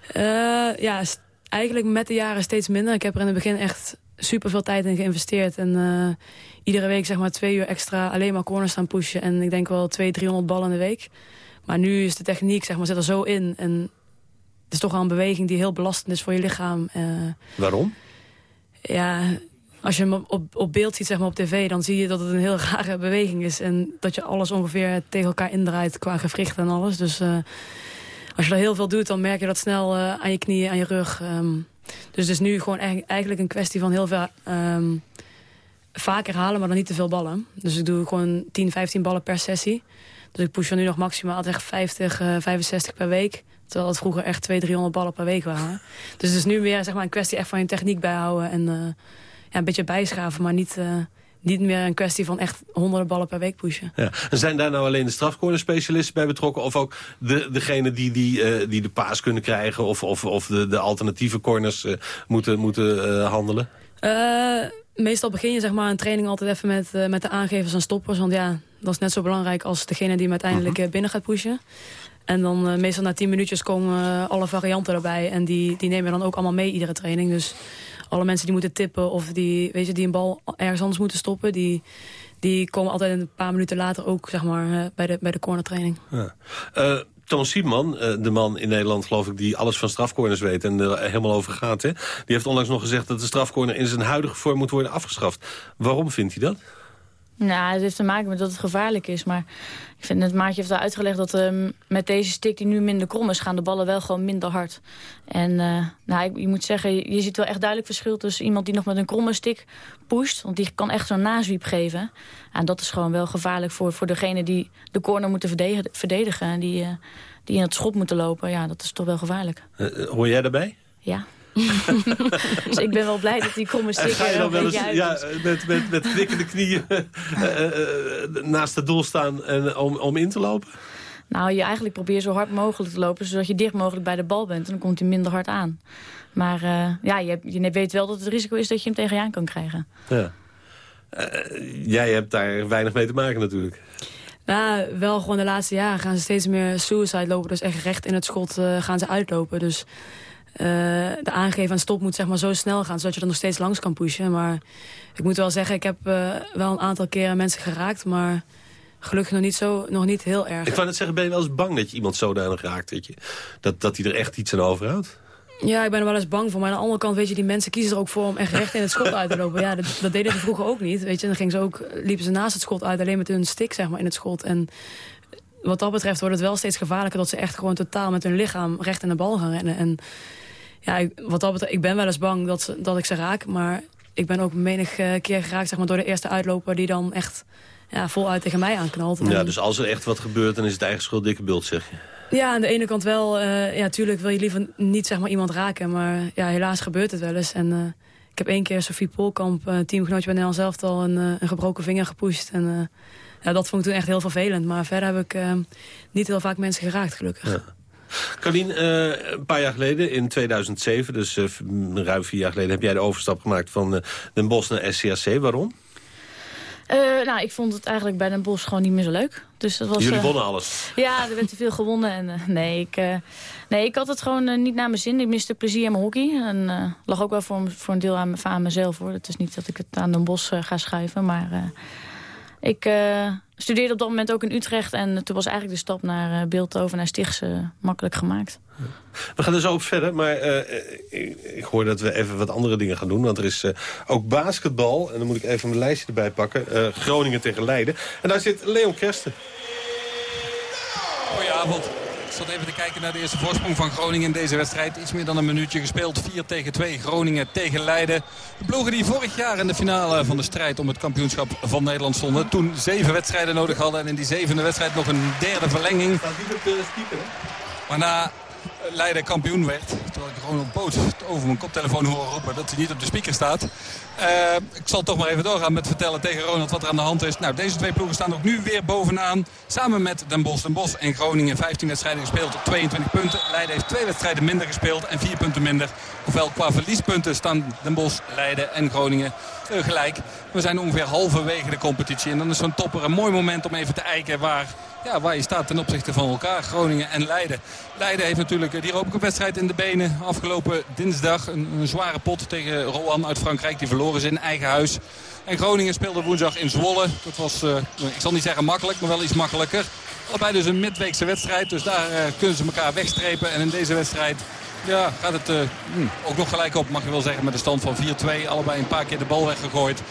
Eh, ja, eigenlijk met de jaren steeds minder. Ik heb er in het begin echt super veel tijd in geïnvesteerd. En eh, iedere week zeg maar twee uur extra alleen maar corners staan pushen. En ik denk wel 200, 300 ballen in de week. Maar nu is de techniek zeg maar, zit er zo in. En het is toch wel een beweging die heel belastend is voor je lichaam. Eh, Waarom? ja, als je hem op- op, beeld ziet zeg maar, op tv, dan zie je dat het een heel rare beweging is. En dat je alles ongeveer tegen elkaar indraait qua gewrichten en alles. Dus eh, als je er heel veel doet, dan merk je dat snel eh, aan je knieën, aan je rug. ehm. dus het is nu gewoon eigenlijk- een kwestie van heel veel ehm, vaker halen, maar dan niet te veel ballen. Dus ik doe gewoon 10, 15 ballen per sessie. Dus ik push er nu nog maximaal echt 50, eh, 65 per week. Terwijl het vroeger echt 200, 300 ballen per week waren. Dus het is nu meer zeg maar, een kwestie echt van je techniek bijhouden. En eh, ja, een beetje bijschaven, maar niet, eh, niet meer een kwestie van echt honderden ballen per week pushen. Ja. En zijn daar nou alleen de strafcorner-specialisten bij betrokken... of ook de, degene die, die, eh, die de paas kunnen krijgen... of, of, of de, de alternatieve corners eh, moeten, moeten handelen? Meestal begin je zeg maar, een training altijd even met, met de aangevers en stoppers. Want ja, dat is net zo belangrijk als degene die hem uiteindelijk eh, binnen gaat pushen. En dan meestal na 10 minuutjes komen alle varianten erbij. En die, die nemen dan ook allemaal mee iedere training. Dus alle mensen die moeten tippen of die, weet je, die een bal ergens anders moeten stoppen... die, die komen altijd een paar minuten later ook zeg maar, eh, bij, de, bij de cornertraining. Ja. Eh, Toon Siepman, eh, de man in Nederland geloof ik... die alles van strafcorners weet en er helemaal over gaat... Hè? die heeft onlangs nog gezegd dat de strafcorner in zijn huidige vorm moet worden afgeschaft. Waarom vindt hij dat? Nou, het heeft te maken met dat het gevaarlijk is. Maar ik vind het Maatje heeft daar uitgelegd dat ehm, met deze stick die nu minder krom is... gaan de ballen wel gewoon minder hard. En eh, nou, ik, je moet zeggen, je, ziet wel echt duidelijk verschil... tussen iemand die nog met een kromme stick pusht. Want die kan echt zo'n nazwiep geven. En dat is gewoon wel gevaarlijk voor, voor degene die de corner moeten verdedigen. verdedigen en die, eh, die in het schop moeten lopen. Ja, dat is toch wel gevaarlijk. Eh, hoor jij daarbij? Ja. dus ik ben wel blij dat die kromme En stick ga je dan een wel eens ja, met, met, met knikkende knieën eh, eh, eh, naast het doel staan en, om, om in te lopen? Nou, je eigenlijk probeert zo hard mogelijk te lopen... zodat je dicht mogelijk bij de bal bent. En dan komt hij minder hard aan. Maar eh, ja, je, hebt- je weet wel dat het risico is dat je hem tegen je aan kan krijgen. Ja. Eh, jij hebt daar weinig mee te maken natuurlijk. Nou, wel gewoon de laatste jaren gaan ze steeds meer suicide lopen. Dus echt recht in het schot eh, gaan ze uitlopen. Dus de aangeven aan stop moet zeg maar zo snel gaan... zodat je er nog steeds langs kan pushen. Maar ik moet wel zeggen, ik heb eh, wel een aantal keren mensen geraakt... maar gelukkig nog niet, zo, nog niet heel erg. Ik wou net zeggen, ben je wel eens bang dat je iemand zodanig raakt? Weet je? Dat, dat hij er echt iets aan overhoudt? Ja, ik ben er wel eens bang voor. Maar aan de andere kant, weet je, die mensen kiezen er ook voor... om echt recht in het schot uit te lopen. Ja, dat, dat deden ze vroeger ook niet, weet je. En dan gingen ze ook, liepen ze naast het schot uit... alleen met hun stick, zeg maar, in het schot. En wat dat betreft wordt het wel steeds gevaarlijker... dat ze echt gewoon totaal met hun lichaam recht in de bal gaan rennen. En ja, ik, wat dat betreft, ik ben wel eens bang dat, ze, dat ik ze raak. Maar ik ben ook menig eh, keer geraakt zeg maar, door de eerste uitloper... die dan echt ja, voluit tegen mij aanknalt. Ja, En- dus als er echt wat gebeurt, dan is het eigen schuld dikke bult, zeg je. ja, aan de ene kant wel. eh ja, tuurlijk wil je liever niet zeg maar, iemand raken. Maar ja, helaas gebeurt het wel eens. En eh, ik heb één keer Sofie Polkamp, teamgenootje bij Nederland zelf, al een, een gebroken vinger gepusht. En ja, dat vond ik toen echt heel vervelend. Maar verder heb ik niet heel vaak mensen geraakt, gelukkig. Carlien, eh, een paar jaar geleden, in 2007, dus eh, ruim vier jaar geleden... heb jij de overstap gemaakt van eh, Den Bosch naar SCAC. Waarom? Nou, ik vond het eigenlijk bij Den Bosch gewoon niet meer zo leuk. Dus dat was, Jullie wonnen alles. Ja, er werd te veel gewonnen. En, nee, ik, nee, ik had het gewoon niet naar mijn zin. Ik miste plezier in mijn hockey. En lag ook wel voor, voor een deel aan, me- aan mezelf. hoor. Het is niet dat ik het aan Den Bosch ga schuiven. Maar ik studeerde op dat moment ook in Utrecht. En toen was eigenlijk de stap naar uh, Beeldhoven, naar Stichtse, makkelijk gemaakt. We gaan er zo op verder, maar eh, ik, ik hoor dat we even wat andere dingen gaan doen. Want er is eh, ook basketbal. En dan moet ik even mijn lijstje erbij pakken. Eh, Groningen tegen Leiden. En daar zit Leon Kersten. Oh ja, goedenavond. Zat even te kijken naar de eerste voorsprong van Groningen in deze wedstrijd. Iets meer dan een minuutje gespeeld. 4 tegen 2 Groningen tegen Leiden. De ploegen die vorig jaar in de finale van de strijd om het kampioenschap van Nederland stonden. Toen zeven wedstrijden nodig hadden. En in die zevende wedstrijd nog een derde verlenging. Staat niet Leiden kampioen werd. Terwijl ik gewoon op boot over mijn koptelefoon horen roepen dat hij niet op de speaker staat. Uh, ik zal toch maar even doorgaan met vertellen tegen Ronald wat er aan de hand is. Nou, deze twee ploegen staan ook nu weer bovenaan. Samen met Den Bosch. Den Bosch en Groningen 15 wedstrijden gespeeld op 22 punten. Leiden heeft twee wedstrijden minder gespeeld en vier punten minder. Hoewel qua verliespunten staan Den Bosch, Leiden en Groningen gelijk. We zijn ongeveer halverwege de competitie. En dan is zo'n topper een mooi moment om even te eiken waar ja, waar je staat ten opzichte van elkaar. Groningen en Leiden. Leiden heeft natuurlijk die Europa wedstrijd in de benen. Afgelopen dinsdag een, zware pot tegen Roan uit Frankrijk. Die verloren ze in eigen huis. En Groningen speelde woensdag in Zwolle. Dat was, uh, ik zal niet zeggen makkelijk, maar wel iets makkelijker. Allebei dus een midweekse wedstrijd. Dus daar uh, kunnen ze elkaar wegstrepen. En in deze wedstrijd ja, gaat het uh, ook nog gelijk op, mag je wel zeggen, met de stand van 4-2. Allebei een paar keer de bal weggegooid.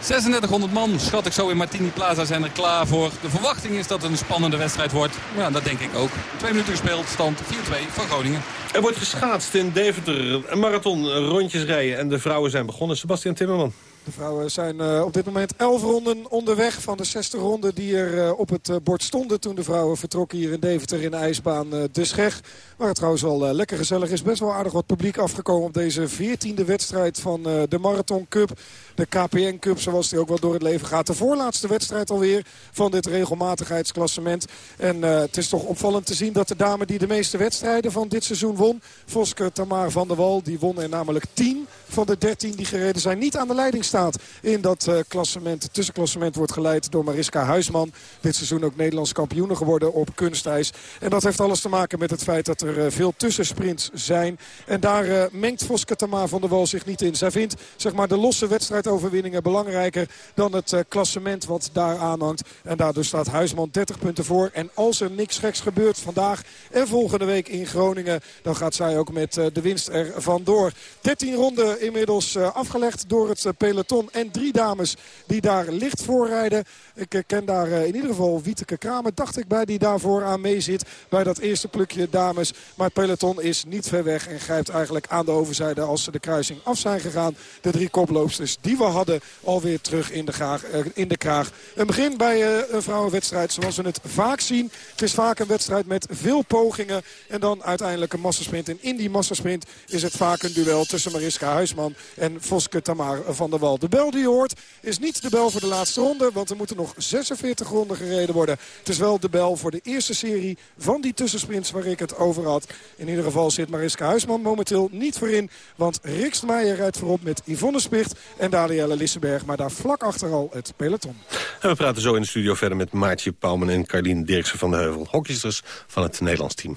3600 man, schat ik zo in Martini Plaza, zijn er klaar voor. De verwachting is dat het een spannende wedstrijd wordt. Ja, dat denk ik ook. Twee minuten gespeeld, stand 4-2 van Groningen. Er wordt geschaatst in Deventer. Een marathon, rondjes rijden en de vrouwen zijn begonnen. Sebastian Timmerman. De vrouwen zijn uh, op dit moment 11 ronden onderweg van de 60 ronden die er uh, op het uh, bord stonden toen de vrouwen vertrokken hier in Deventer in de ijsbaan De Scheg. Waar het trouwens al lekker gezellig is. Best wel aardig wat publiek afgekomen op deze 14e wedstrijd van de Marathon Cup. De KPN Cup zoals die ook wel door het leven gaat. De voorlaatste wedstrijd alweer van dit regelmatigheidsklassement. En het is toch opvallend te zien dat de dame die de meeste wedstrijden van dit seizoen won. Voske Tamar van der Wal. Die won er namelijk 10 van de 13 die gereden zijn. Niet aan de leiding staan in dat uh, klassement. Het tussenklassement wordt geleid door Mariska Huisman. Dit seizoen ook Nederlands kampioen geworden op kunstijs. En dat heeft alles te maken met het feit dat er uh, veel tussensprints zijn. En daar mengt Voske Tama van der Wal zich niet in. Zij vindt zeg maar, de losse wedstrijdoverwinningen belangrijker dan het klassement wat daar aanhangt. En daardoor staat Huisman 30 punten voor. En als er niks geks gebeurt vandaag en volgende week in Groningen... dan gaat zij ook met de winst er vandoor. 13 ronden inmiddels afgelegd door het peloton. En drie dames die daar licht voorrijden. Ik eh, ken daar eh, in ieder geval Wieteke Kramer, dacht ik, bij die daarvoor aan mee zit. Bij dat eerste plukje dames. Maar het peloton is niet ver weg en grijpt eigenlijk aan de overzijde als ze de kruising af zijn gegaan. De drie koploopsters die we hadden alweer terug in de, graag, eh, in de kraag. Een begin bij een vrouwenwedstrijd zoals we het vaak zien. Het is vaak een wedstrijd met veel pogingen en dan uiteindelijk een massasprint. En in die massasprint is het vaak een duel tussen Mariska Huisman en Voske Tamar van der Wal. De bel die je hoort is niet de bel voor de laatste ronde, want er moeten nog 46 ronden gereden worden. Het is wel de bel voor de eerste serie van die tussensprints waar ik het over had. In ieder geval zit Mariska Huisman momenteel niet voorin. Want Rikstmeijer rijdt voorop met Yvonne Spicht en Danielle Lissenberg. Maar daar vlak achter al het peloton. En we praten zo in de studio verder met Maartje Pauwman en Carlien Dirksen van de Heuvel. Hokjesters van het Nederlands team.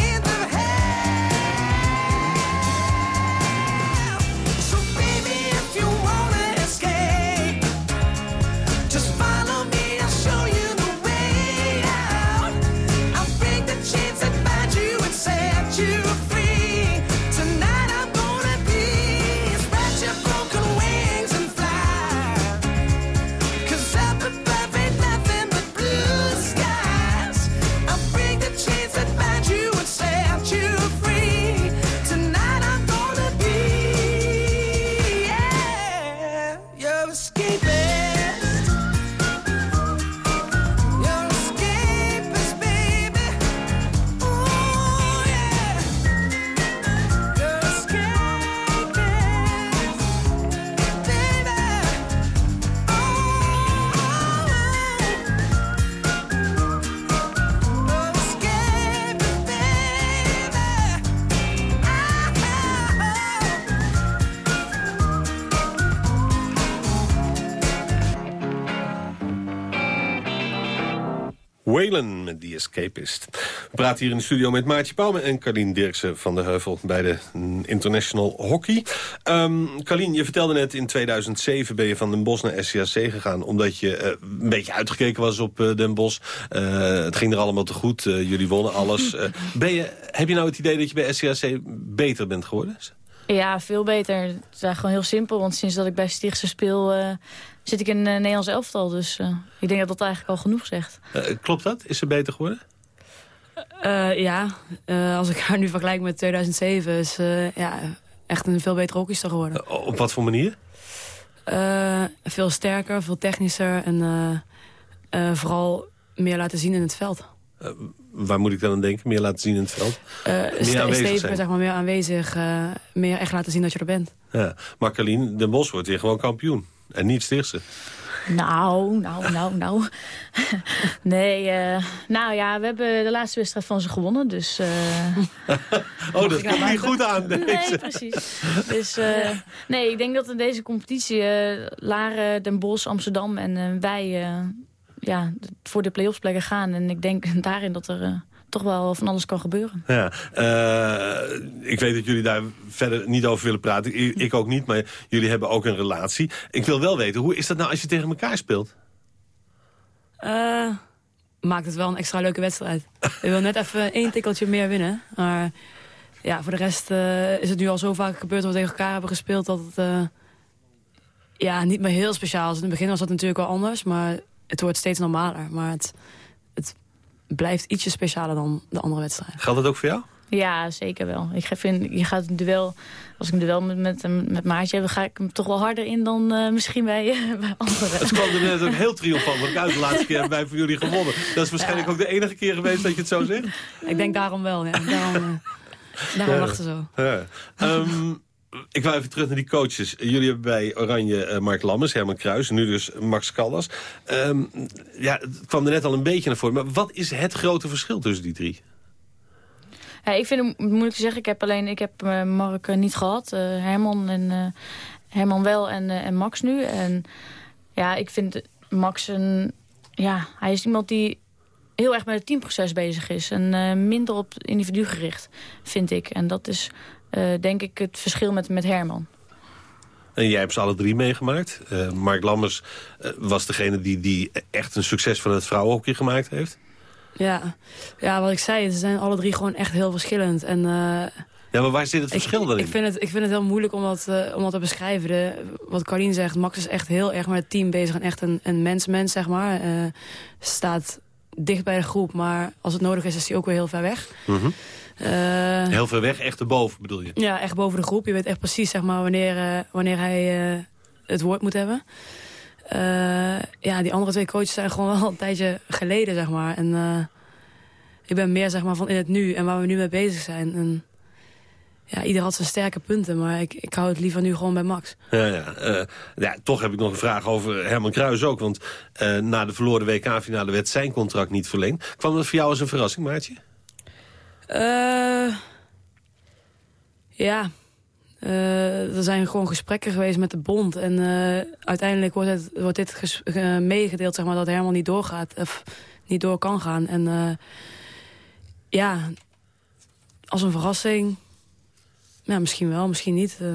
Met The Escapist. We praten hier in de studio met Maartje Palme en Carlien Dirksen van de Heuvel bij de International Hockey. Um, Carlien, je vertelde net in 2007 ben je van Den Bosch naar SCAC gegaan... omdat je eh, een beetje uitgekeken was op eh, Den Bosch. Eh, het ging er allemaal te goed, jullie wonnen alles. Ben je, heb je nou het idee dat je bij SCAC beter bent geworden? Ja, veel beter. Het is eigenlijk gewoon heel simpel. Want sinds dat ik bij Stichtse speel zit ik in uh, Nederlands elftal. Dus uh, ik denk dat dat eigenlijk al genoeg zegt. Uh, klopt dat? Is ze beter geworden? Uh, ja, als ik haar nu vergelijk met 2007 is ja, echt een veel betere hockeyster geworden. op wat voor manier? veel sterker, veel technischer en vooral meer laten zien in het veld. Uh, waar moet ik dan aan denken? Meer laten zien in het veld? Uh, meer aanwezig steviger, zeg maar, meer aanwezig. Uh, meer echt laten zien dat je er bent. Ja. Maar Carlien, Den Bosch wordt weer gewoon kampioen. En niet Stichtse. Nou, nou, nou, nou. nee, uh, nou ja, we hebben de laatste wedstrijd van ze gewonnen, dus... Uh, oh, dat komt niet goed aan, deze. Nee, precies. Dus, uh, nee, ik denk dat in deze competitie Laren, Den Bosch, Amsterdam en wij ja, voor de play-offs plekken gaan. En ik denk daarin dat er uh, toch wel van alles kan gebeuren. Ja, uh, ik weet dat jullie daar verder niet over willen praten. I ik ook niet, maar jullie hebben ook een relatie. Ik wil wel weten, hoe is dat nou als je tegen elkaar speelt? Uh, maakt het wel een extra leuke wedstrijd. Ik wil net even één tikkeltje meer winnen. Maar ja, voor de rest is het nu al zo vaak gebeurd dat we tegen elkaar hebben gespeeld... dat het ja, niet meer heel speciaal is. In het begin was dat natuurlijk wel anders, maar het wordt steeds normaler. Maar het blijft ietsje specialer dan de andere wedstrijden. Geldt dat ook voor jou? Ja, zeker wel. Ik vind, je gaat een duel, als ik een duel met, met, met Maartje heb, ga ik hem toch wel harder in dan uh, misschien bij, uh, bij anderen. Het kwam er net ook heel triomfantelijk uit. De laatste keer hebben wij voor jullie gewonnen. Dat is waarschijnlijk ja. ook de enige keer geweest dat je het zo zegt. Ik denk daarom wel, ja. Daarom, uh, daarom ja. zo. Ja. Um, ik wil even terug naar die coaches. Jullie hebben bij Oranje uh, Mark Lammers, Herman Kruis, nu dus Max Callas. Um, ja, het kwam er net al een beetje naar voren. Maar wat is het grote verschil tussen die drie? Ik vind het moeilijk te zeggen. Ik heb alleen ik heb uh, Mark uh, niet gehad. Herman en Herman wel en, en Max nu. En ja, ik vind Max een... Ja, hij is iemand die heel erg met het teamproces bezig is. En minder op het individu gericht, vind ik. En dat is denk ik het verschil met, met Herman. En jij hebt ze alle drie meegemaakt. Uh, Mark Lammers uh, was degene die, die echt een succes van het vrouwenhockey gemaakt heeft. Ja. ja, wat ik zei, ze zijn alle drie gewoon echt heel verschillend. En, ja, maar waar zit het verschil ik, dan in? Ik vind het, ik vind het heel moeilijk om dat, om dat te beschrijven. De, wat Carlien zegt, Max is echt heel erg met het team bezig. En echt een, een mens-mens, zeg maar. staat dicht bij de groep, maar als het nodig is, is hij ook weer heel ver weg. Mm -hmm. Uh, Heel ver weg, echt erboven bedoel je? Ja, echt boven de groep. Je weet echt precies zeg maar, wanneer, uh, wanneer hij uh, het woord moet hebben. ja, die andere twee coaches zijn gewoon wel een tijdje geleden, zeg maar. En ik ben meer zeg maar, van in het nu en waar we nu mee bezig zijn. En, ja, ieder had zijn sterke punten. Maar ik, ik hou het liever nu gewoon bij Max. Ja, ja, eh, ja, toch heb ik nog een vraag over Herman Kruijs ook. Want eh, na de verloren WK-finale werd zijn contract niet verlengd. Kwam dat voor jou als een verrassing, Maartje? Eh, ja, Eh, er zijn gewoon gesprekken geweest met de bond. En eh, uiteindelijk wordt, het, wordt dit meegedeeld zeg maar, dat Herman niet doorgaat. Of niet door kan gaan. En eh, ja, als een verrassing... Ja, misschien wel, misschien niet. eh.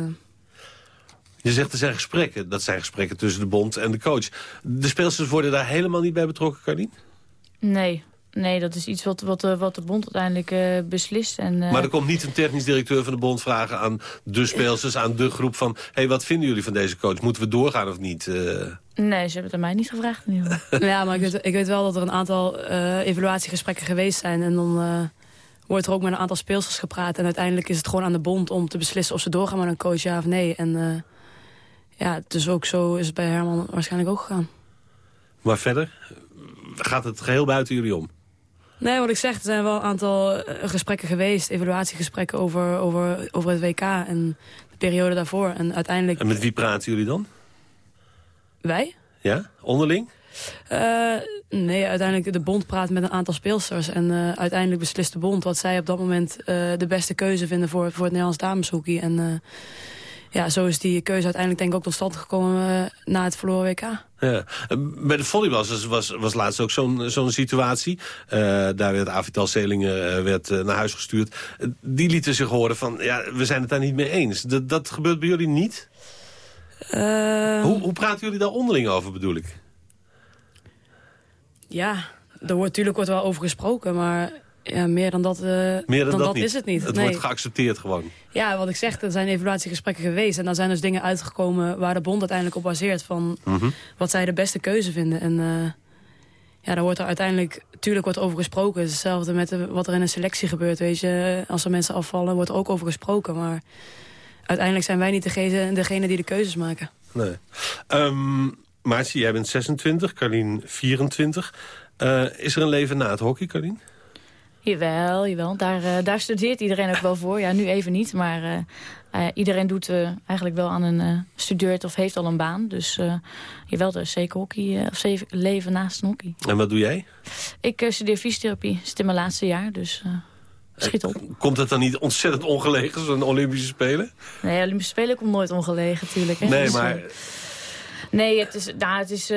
Je zegt er zijn gesprekken. Dat zijn gesprekken tussen de bond en de coach. De speelsters worden daar helemaal niet bij betrokken, Carlien? Nee, nee dat is iets wat, wat, de- wat de bond uiteindelijk eh, beslist. En, eh, Maar er komt niet een technisch directeur van de bond vragen aan de speelsters, aan de groep van... hé, hey, wat vinden jullie van deze coach? Moeten we doorgaan of niet? Eh, Nee, ze hebben het aan mij niet gevraagd in ieder geval. ja, maar ik weet, ik weet wel dat er een aantal eh, evaluatiegesprekken geweest zijn. En dan eh, wordt er ook met een aantal speelsters gepraat. En uiteindelijk is het gewoon aan de bond om te beslissen of ze doorgaan met een coach, ja of nee. En eh, ja, dus ook zo is het bij Herman waarschijnlijk ook gegaan. maar verder gaat het geheel buiten jullie om. Nee, wat ik zeg, er zijn wel een aantal eh, gesprekken geweest. Evaluatiegesprekken over, over, over het WK en de periode daarvoor. En uiteindelijk, En met wie praten jullie dan? wij? Ja, onderling? Eh, nee, uiteindelijk de bond praat met een aantal speelsters. En eh, uiteindelijk beslist de bond wat zij op dat moment de beste keuze vinden voor, voor het Nederlands dameshockey. En ja, zo is die keuze uiteindelijk denk ik ook tot stand gekomen eh, na het verloren WK. Ja. Eh, Bij de volleyballers was, was, was laatst ook zo'n zo'n situatie. Eh, daar werd Avital Selingen werd, naar huis gestuurd. Die lieten zich horen van, ja, we zijn het daar niet mee eens. Dat, dat gebeurt bij jullie niet? Hoe, hoe praten jullie daar onderling over, bedoel ik? Ja, er wordt natuurlijk wordt wel over gesproken, maar ja, meer dan dat, eh, Meer dan, dat, is het niet. Het nee. wordt geaccepteerd gewoon. Ja, wat ik zeg, er zijn evaluatiegesprekken geweest. En daar zijn dus dingen uitgekomen waar de bond uiteindelijk op baseert. Van Mhm. wat zij de beste keuze vinden. En eh, ja, daar wordt er uiteindelijk, tuurlijk wordt over gesproken. Het is hetzelfde met de- wat er in een selectie gebeurt. Weet je, als er mensen afvallen, wordt er ook over gesproken. Maar uiteindelijk zijn wij niet degene, degene die de keuzes maken. Nee. Ehm Maartje, jij bent 26, Carlien 24. Eh, is er een leven na het hockey, Carlien? Jawel, jawel. Daar, eh, daar studeert iedereen ook wel voor. Ja, nu even niet, maar eh, eh, iedereen doet eigenlijk wel aan een studeert of heeft al een baan. Dus jawel, er is zeker hockey, of zeker leven naast een hockey. En wat doe jij? Ik studeer fysiotherapie, zit in mijn laatste jaar, dus schiet op. Komt het dan niet ontzettend ongelegen, zo'n Olympische Spelen? Nee, Olympische Spelen komt nooit ongelegen natuurlijk. Hè. Nee, Dus, maar nee, het is, nou, het is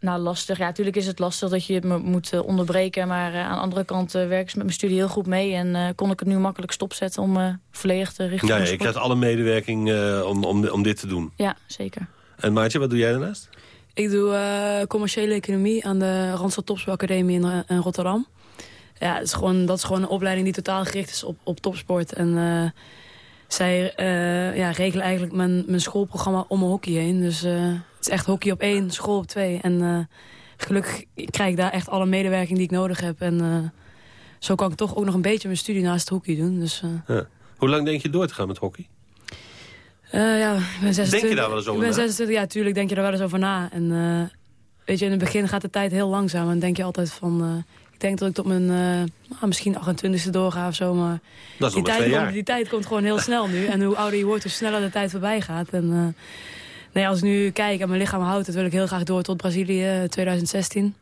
nou, lastig. Ja, natuurlijk is het lastig dat je het me moet eh, onderbreken. Maar eh, aan de andere kant eh werken ze met mijn studie heel goed mee. En eh, kon ik het nu makkelijk stopzetten om eh, volledig te richten ja, ja, sport. krijgt alle medewerking eh, om, om, om dit te doen. Ja, zeker. En Maartje, wat doe jij daarnaast? Ik doe eh, commerciële economie aan de Randstad Topsportacademie in, in Rotterdam. Ja, het is gewoon, dat is gewoon een opleiding die totaal gericht is op, op topsport. En eh, zij eh, ja, regelen eigenlijk mijn, mijn schoolprogramma om mijn hockey heen. Dus eh, het is echt hockey op één, school op twee. En eh, gelukkig krijg ik daar echt alle medewerking die ik nodig heb. En zo kan ik toch ook nog een beetje mijn studie naast het hockey doen. Dus, Ja. Hoe lang denk je door te gaan met hockey? ja, ik ben 26. Denk je daar wel eens over Ik ben na? 26, ja, tuurlijk denk je daar wel eens over na. En weet je, in het begin gaat de tijd heel langzaam. En denk je altijd van... eh, ik denk dat ik tot mijn eh, nou, misschien 28e doorga of zo. Maar Dat is die tijd, komt, die tijd komt gewoon heel snel nu. En hoe ouder je wordt, hoe sneller de tijd voorbij gaat. En eh, nee, als ik nu kijk en mijn lichaam houdt... dat wil ik heel graag door tot Brazilië eh, 2016.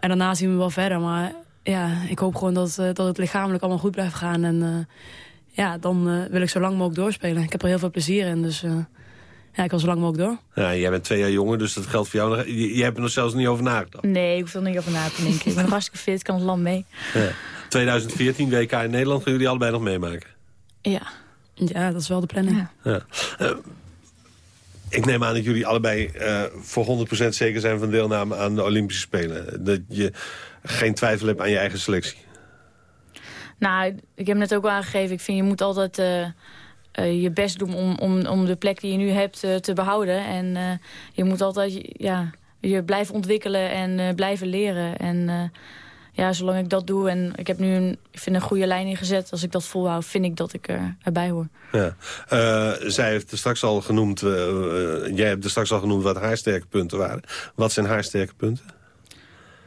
En daarna zien we wel verder. Maar ja, ik hoop gewoon dat, eh, dat het lichamelijk allemaal goed blijft gaan. En eh, ja, dan eh, wil ik zo lang mogelijk doorspelen. Ik heb er heel veel plezier in, dus eh, ja, ik wil zo lang mogelijk door. Ja, jij bent twee jaar jonger, dus dat geldt voor jou. nog. Je, je hebt er nog zelfs niet over nagedacht. Nee, ik hoef er niet over na te denken. Ik ben nog hartstikke fit, kan het land mee. Ja. 2014 WK in Nederland gaan jullie allebei nog meemaken. Ja. Ja, dat is wel de planning. Ja. Eh, ik neem aan dat jullie allebei eh, voor 100% zeker zijn van deelname aan de Olympische Spelen. Dat je geen twijfel hebt aan je eigen selectie. Nou, ik heb net ook al aangegeven, ik vind je moet altijd eh, eh, je best doen om, om, om de plek die je nu hebt eh, te behouden. En eh, je moet altijd ja, je blijven ontwikkelen en blijven leren. En ja, zolang ik dat doe en ik heb nu een, ik vind een goede lijn ingezet. Als ik dat volhoud, vind ik dat ik er, erbij hoor. Ja. Zij heeft er straks al genoemd, jij hebt er straks al genoemd wat haar sterke punten waren. Wat zijn haar sterke punten?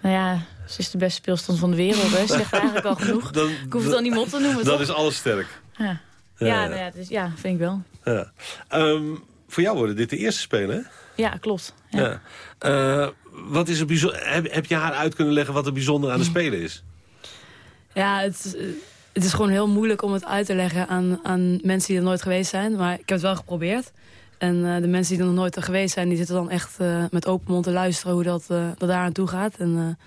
Nou ja, ze is de beste speelstand van de wereld. Hè. Ze zegt eigenlijk al genoeg. Dan- ik hoef het dan niet mot te noemen, Dat toch? is alles sterk. Ja. Ja, nou ja, dus, ja, vind ik wel. Ja. Ehm, voor jou worden dit de eerste spelen, hè? Ja, klopt. Ja. Eh, wat is er bijzonder, heb, heb je haar uit kunnen leggen wat er bijzonder aan de spelen is? Ja, het, is- het is gewoon heel moeilijk om het uit te leggen aan, aan mensen die er nooit geweest zijn. Maar ik heb het wel geprobeerd. En eh, de mensen die er nog nooit er geweest zijn, die zitten dan echt eh, met open mond te luisteren hoe dat, eh, dat daar aan toe gaat. En eh,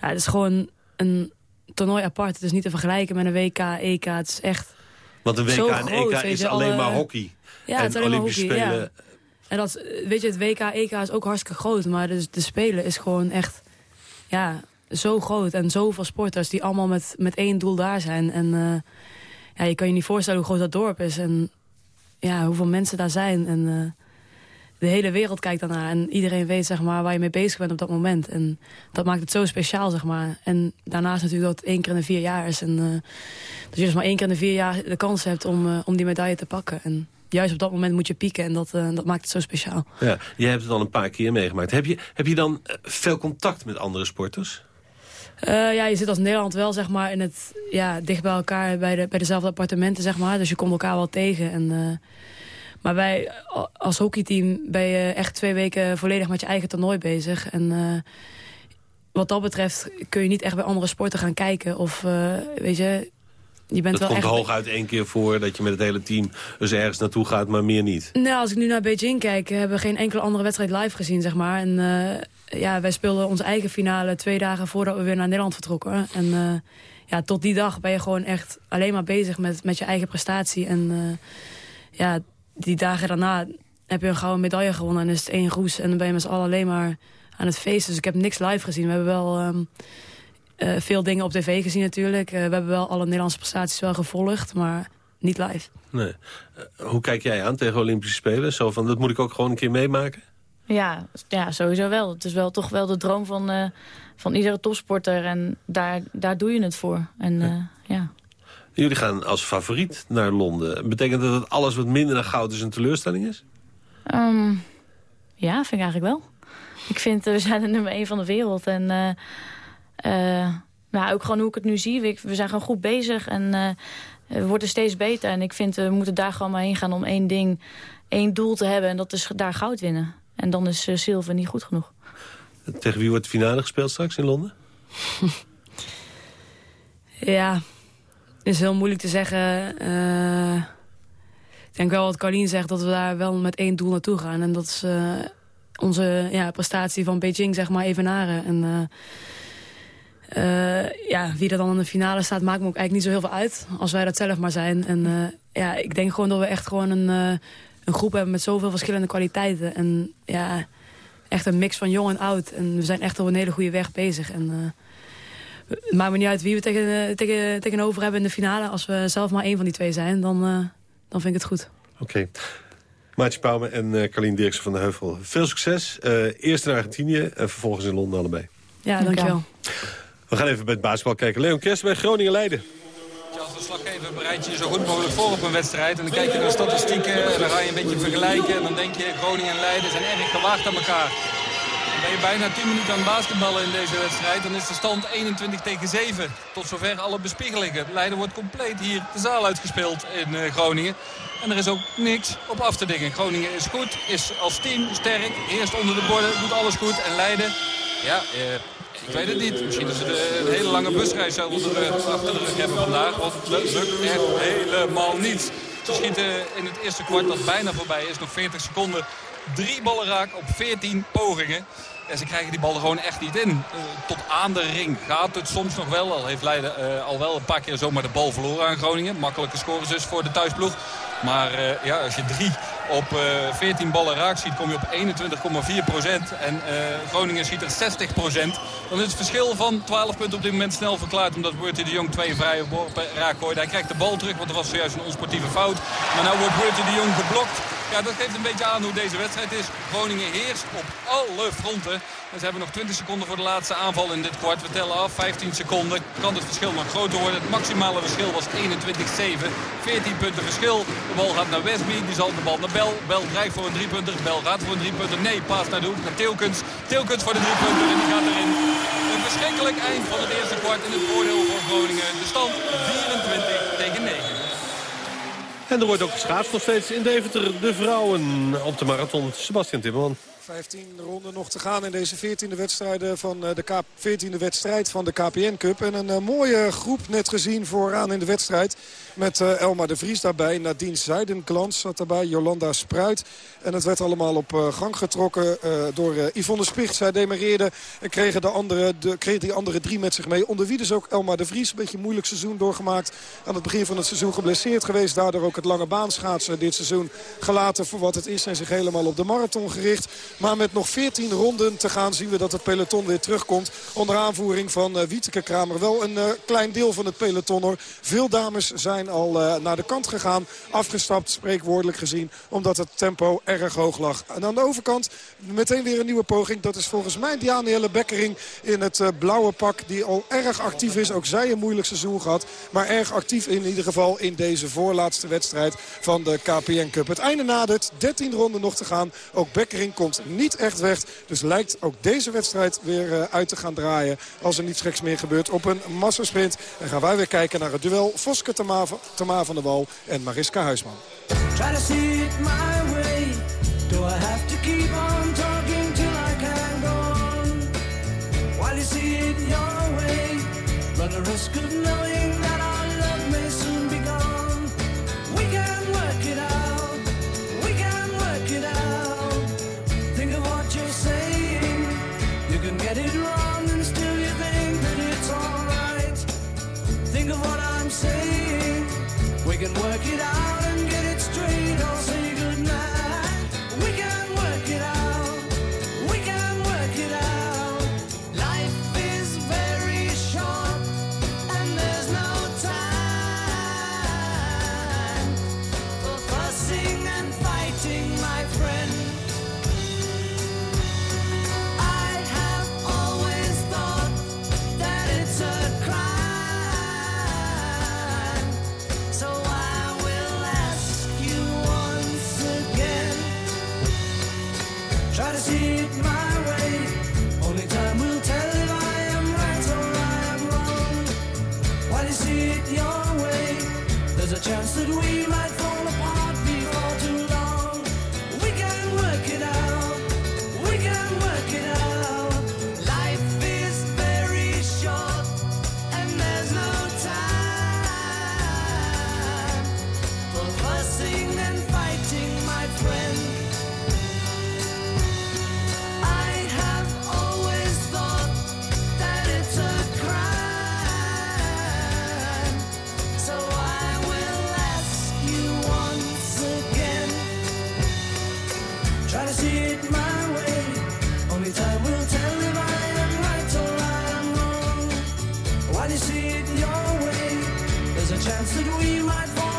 ja, het is gewoon een toernooi apart. Het is niet te vergelijken met een WK, EK. Het is echt Want een WK Zo en groot, EK is alleen alle- maar hockey. Ja, en het is alleen maar Olympische hockey, ja. Spelen... En dat, weet je, het WK, EK is ook hartstikke groot. Maar de, de Spelen is gewoon echt ja, zo groot. En zoveel sporters die allemaal met, met één doel daar zijn. En eh, ja, je kan je niet voorstellen hoe groot dat dorp is. En ja, hoeveel mensen daar zijn. En eh, de hele wereld kijkt daarnaar. En iedereen weet zeg maar, waar je mee bezig bent op dat moment. En dat maakt het zo speciaal, zeg maar. En daarnaast natuurlijk dat het één keer in de vier jaar is. En, eh, dat je dus maar één keer in de vier jaar de kans hebt om, eh, om die medaille te pakken. En juist op dat moment moet je pieken. En dat, eh, dat maakt het zo speciaal. Ja, je hebt het al een paar keer meegemaakt. Heb je, heb je dan veel contact met andere sporters? Ja, je zit als Nederland wel zeg maar, in het, ja, dicht bij elkaar bij, de, bij dezelfde appartementen. Zeg maar. Dus je komt elkaar wel tegen. En, maar wij als hockeyteam ben je echt twee weken volledig met je eigen toernooi bezig. En eh, wat dat betreft kun je niet echt bij andere sporten gaan kijken. Of eh, weet je, je bent Dat wel komt echt... hooguit één keer voor dat je met het hele team dus ergens naartoe gaat, maar meer niet. Nou, als ik nu naar Beijing kijk, hebben we geen enkele andere wedstrijd live gezien, zeg maar. En eh, ja, wij speelden onze eigen finale twee dagen voordat we weer naar Nederland vertrokken. En ja, tot die dag ben je gewoon echt alleen maar bezig met, met je eigen prestatie. En ja, die dagen daarna heb je een gouden medaille gewonnen en is het één roes. En dan ben je met z'n allen alleen maar aan het feesten. Dus ik heb niks live gezien. We hebben wel ehm, eh, veel dingen op tv gezien natuurlijk. Eh, we hebben wel alle Nederlandse prestaties wel gevolgd, maar niet live. Nee. Eh, hoe kijk jij aan tegen Olympische Spelen? Zo van, dat moet ik ook gewoon een keer meemaken? Ja, ja, sowieso wel. Het is wel toch wel de droom van, eh, van iedere topsporter. En daar, daar doe je het voor. En eh, ja. Jullie gaan als favoriet naar Londen. Betekent dat dat alles wat minder dan goud is een teleurstelling is? Ehm, ja, vind ik eigenlijk wel. Ik vind, eh, we zijn de nummer één van de wereld. En eh, nou, ook gewoon hoe ik het nu zie. We, we zijn gewoon goed bezig. En we worden steeds beter. En ik vind, we moeten daar gewoon maar heen gaan om één ding, één doel te hebben. En dat is daar goud winnen. En dan is zilver niet goed genoeg. Tegen wie wordt de finale gespeeld straks in Londen? Ja, is heel moeilijk te zeggen. Eh, ik denk wel wat Carlien zegt, dat we daar wel met één doel naartoe gaan. En dat is eh, onze ja, prestatie van Beijing, zeg maar, evenaren. En eh, ja, wie er dan in de finale staat, maakt me ook eigenlijk niet zo heel veel uit. Als wij dat zelf maar zijn. En ja, ik denk gewoon dat we echt gewoon een, een groep hebben met zoveel verschillende kwaliteiten. En ja, echt een mix van jong en oud. En we zijn echt op een hele goede weg bezig. En het maakt me niet uit wie we tegen, eh, tegen, tegenover hebben in de finale. Als we zelf maar één van die twee zijn, dan, eh, dan vind ik het goed. Oké. Maartje Pauwme en eh Carlien Dirksen van de Heuvel. Veel succes. Eh, eerst in Argentinië en vervolgens in Londen allebei. Ja, dankjewel. We gaan even bij het basketbal kijken. Leon Kerst bij Groningen-Leiden. Als verslaggever bereid je je zo goed mogelijk voor op een wedstrijd. En dan kijk je naar de statistieken en dan ga je een beetje vergelijken. En dan denk je, Groningen en Leiden zijn erg gewaagd aan elkaar. Ben je bijna 10 minuten aan het basketballen in deze wedstrijd. Dan is de stand 21 tegen 7. Tot zover alle bespiegelingen. Leiden wordt compleet hier de zaal uitgespeeld in eh, Groningen. En er is ook niks op af te dingen. Groningen is goed, is als team sterk. Eerst onder de borden, doet alles goed. En Leiden, ja... eh, ik weet het niet. Misschien dat ze de, een hele lange busreis achter de rug hebben vandaag. Want dat lukt echt helemaal niet. Ze schieten in het eerste kwart dat bijna voorbij is. Nog 40 seconden. Drie ballen raak op 14 pogingen. En ze krijgen die ballen gewoon echt niet in. Eh, tot aan de ring gaat het soms nog wel. Al heeft Leiden eh, al wel een paar keer zomaar de bal verloren aan Groningen. Makkelijke scores dus voor de thuisploeg. Maar eh, ja, als je drie op eh 14 ballen raak ziet, kom je op 21,4 procent. En Groningen ziet er 60 procent. Dan is het verschil van 12 punten op dit moment snel verklaard. Omdat Bertie de Jong twee vrije raak gooide. Hij krijgt de bal terug, want er was zojuist een onsportieve fout. Maar nou wordt Bertie de Jong geblokt. Ja, dat geeft een beetje aan hoe deze wedstrijd is. Groningen heerst op alle fronten. En ze hebben nog 20 seconden voor de laatste aanval in dit kwart. We tellen af, 15 seconden. Kan het verschil nog groter worden. Het maximale verschil was 21-7. 14 punten verschil. De bal gaat naar Westby. Die zal de bal naar Bel. Bel dreigt voor een driepunter. Bel gaat voor een driepunter. Nee, paas naar de hoek. Naar Teelkens. Teelkens voor de driepunter. En die gaat erin. Een verschrikkelijk eind van het eerste kwart in het voordeel voor Groningen. De stand 24 tegen 9. En er wordt ook geschaatst nog steeds in Deventer de vrouwen op de marathon. Sebastian Timmerman. 15 ronden nog te gaan in deze 14e, wedstrijden van eh, de K 14e wedstrijd van de KPN Cup. En een eh, mooie groep net gezien vooraan in de wedstrijd. Met uh, Elma de Vries daarbij. Nadine Zuidenklans zat daarbij. Jolanda Spruit. En het werd allemaal op gang getrokken door Yvonne Spicht. Zij demareerde en kregen de andere, de, kreeg die andere drie met zich mee. Onder wie dus ook Elma de Vries. Een beetje moeilijk seizoen doorgemaakt. Aan het begin van het seizoen geblesseerd geweest. Daardoor ook het lange baanschaatsen dit seizoen gelaten voor wat het is. En zich helemaal op de marathon gericht. Maar met nog 14 ronden te gaan zien we dat het peloton weer terugkomt. Onder aanvoering van uh, Wieteke Kramer. Wel een uh, klein deel van het peloton hoor. Veel dames zijn al uh, naar de kant gegaan. Afgestapt, spreekwoordelijk gezien. Omdat het tempo erg hoog lag. En aan de overkant meteen weer een nieuwe poging. Dat is volgens mij Dianielle Bekkering in het blauwe pak. Die al erg actief is. Ook zij een moeilijk seizoen gehad. Maar erg actief in ieder geval in deze voorlaatste wedstrijd van de KPN Cup. Het einde nadert. 13 ronden nog te gaan. Ook Bekkering komt niet echt weg. Dus lijkt ook deze wedstrijd weer uh, uit te gaan draaien. Als er niets geks meer gebeurt op een massasprint. En gaan wij weer kijken naar het duel Voske Tama van der Wal en Mariska Huisman. We it your way, there's a chance that we might fall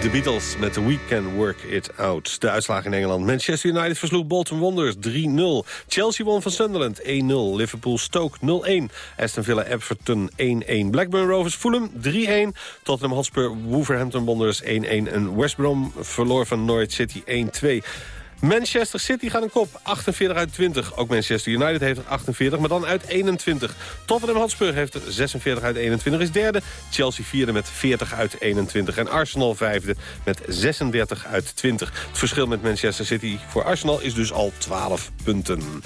De Beatles met We Can Work It Out. De uitslagen in Engeland. Manchester United versloeg Bolton Wanderers 3-0. Chelsea won van Sunderland 1-0. Liverpool Stoke 0-1. Aston Villa Everton 1-1. Blackburn Rovers Fulham 3-1. Tottenham Hotspur Wolverhampton Wanderers 1-1. En West Brom verloor van Norwich City 1-2. Manchester City gaat een kop, 48 uit 20. Ook Manchester United heeft er 48, maar dan uit 21. Tottenham Hotspur heeft er 46 uit 21, is derde. Chelsea vierde met 40 uit 21. En Arsenal vijfde met 36 uit 20. Het verschil met Manchester City voor Arsenal is dus al 12 punten.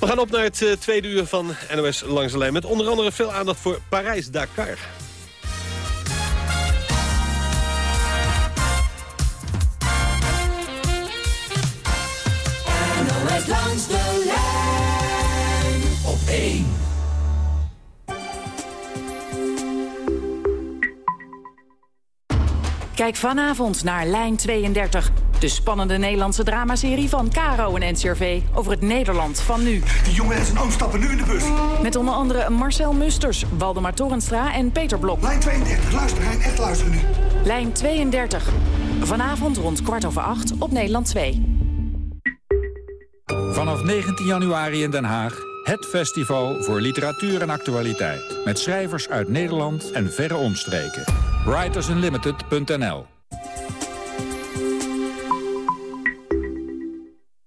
We gaan op naar het uh, tweede uur van NOS Langs de Lijn... met onder andere veel aandacht voor Parijs-Dakar. Langs de lijn op 1. Kijk vanavond naar Lijn 32. De spannende Nederlandse dramaserie van Caro en NCRV over het Nederland van nu. Die jongen en zijn oom stappen nu in de bus. Met onder andere Marcel Musters, Waldemar Torenstra en Peter Blok. Lijn 32, luister Hein, echt luisteren nu. Lijn 32. Vanavond rond kwart over acht op Nederland 2. Vanaf 19 januari in Den Haag het festival voor literatuur en actualiteit. Met schrijvers uit Nederland en verre omstreken. Writersunlimited.nl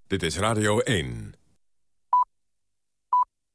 Dit is Radio 1.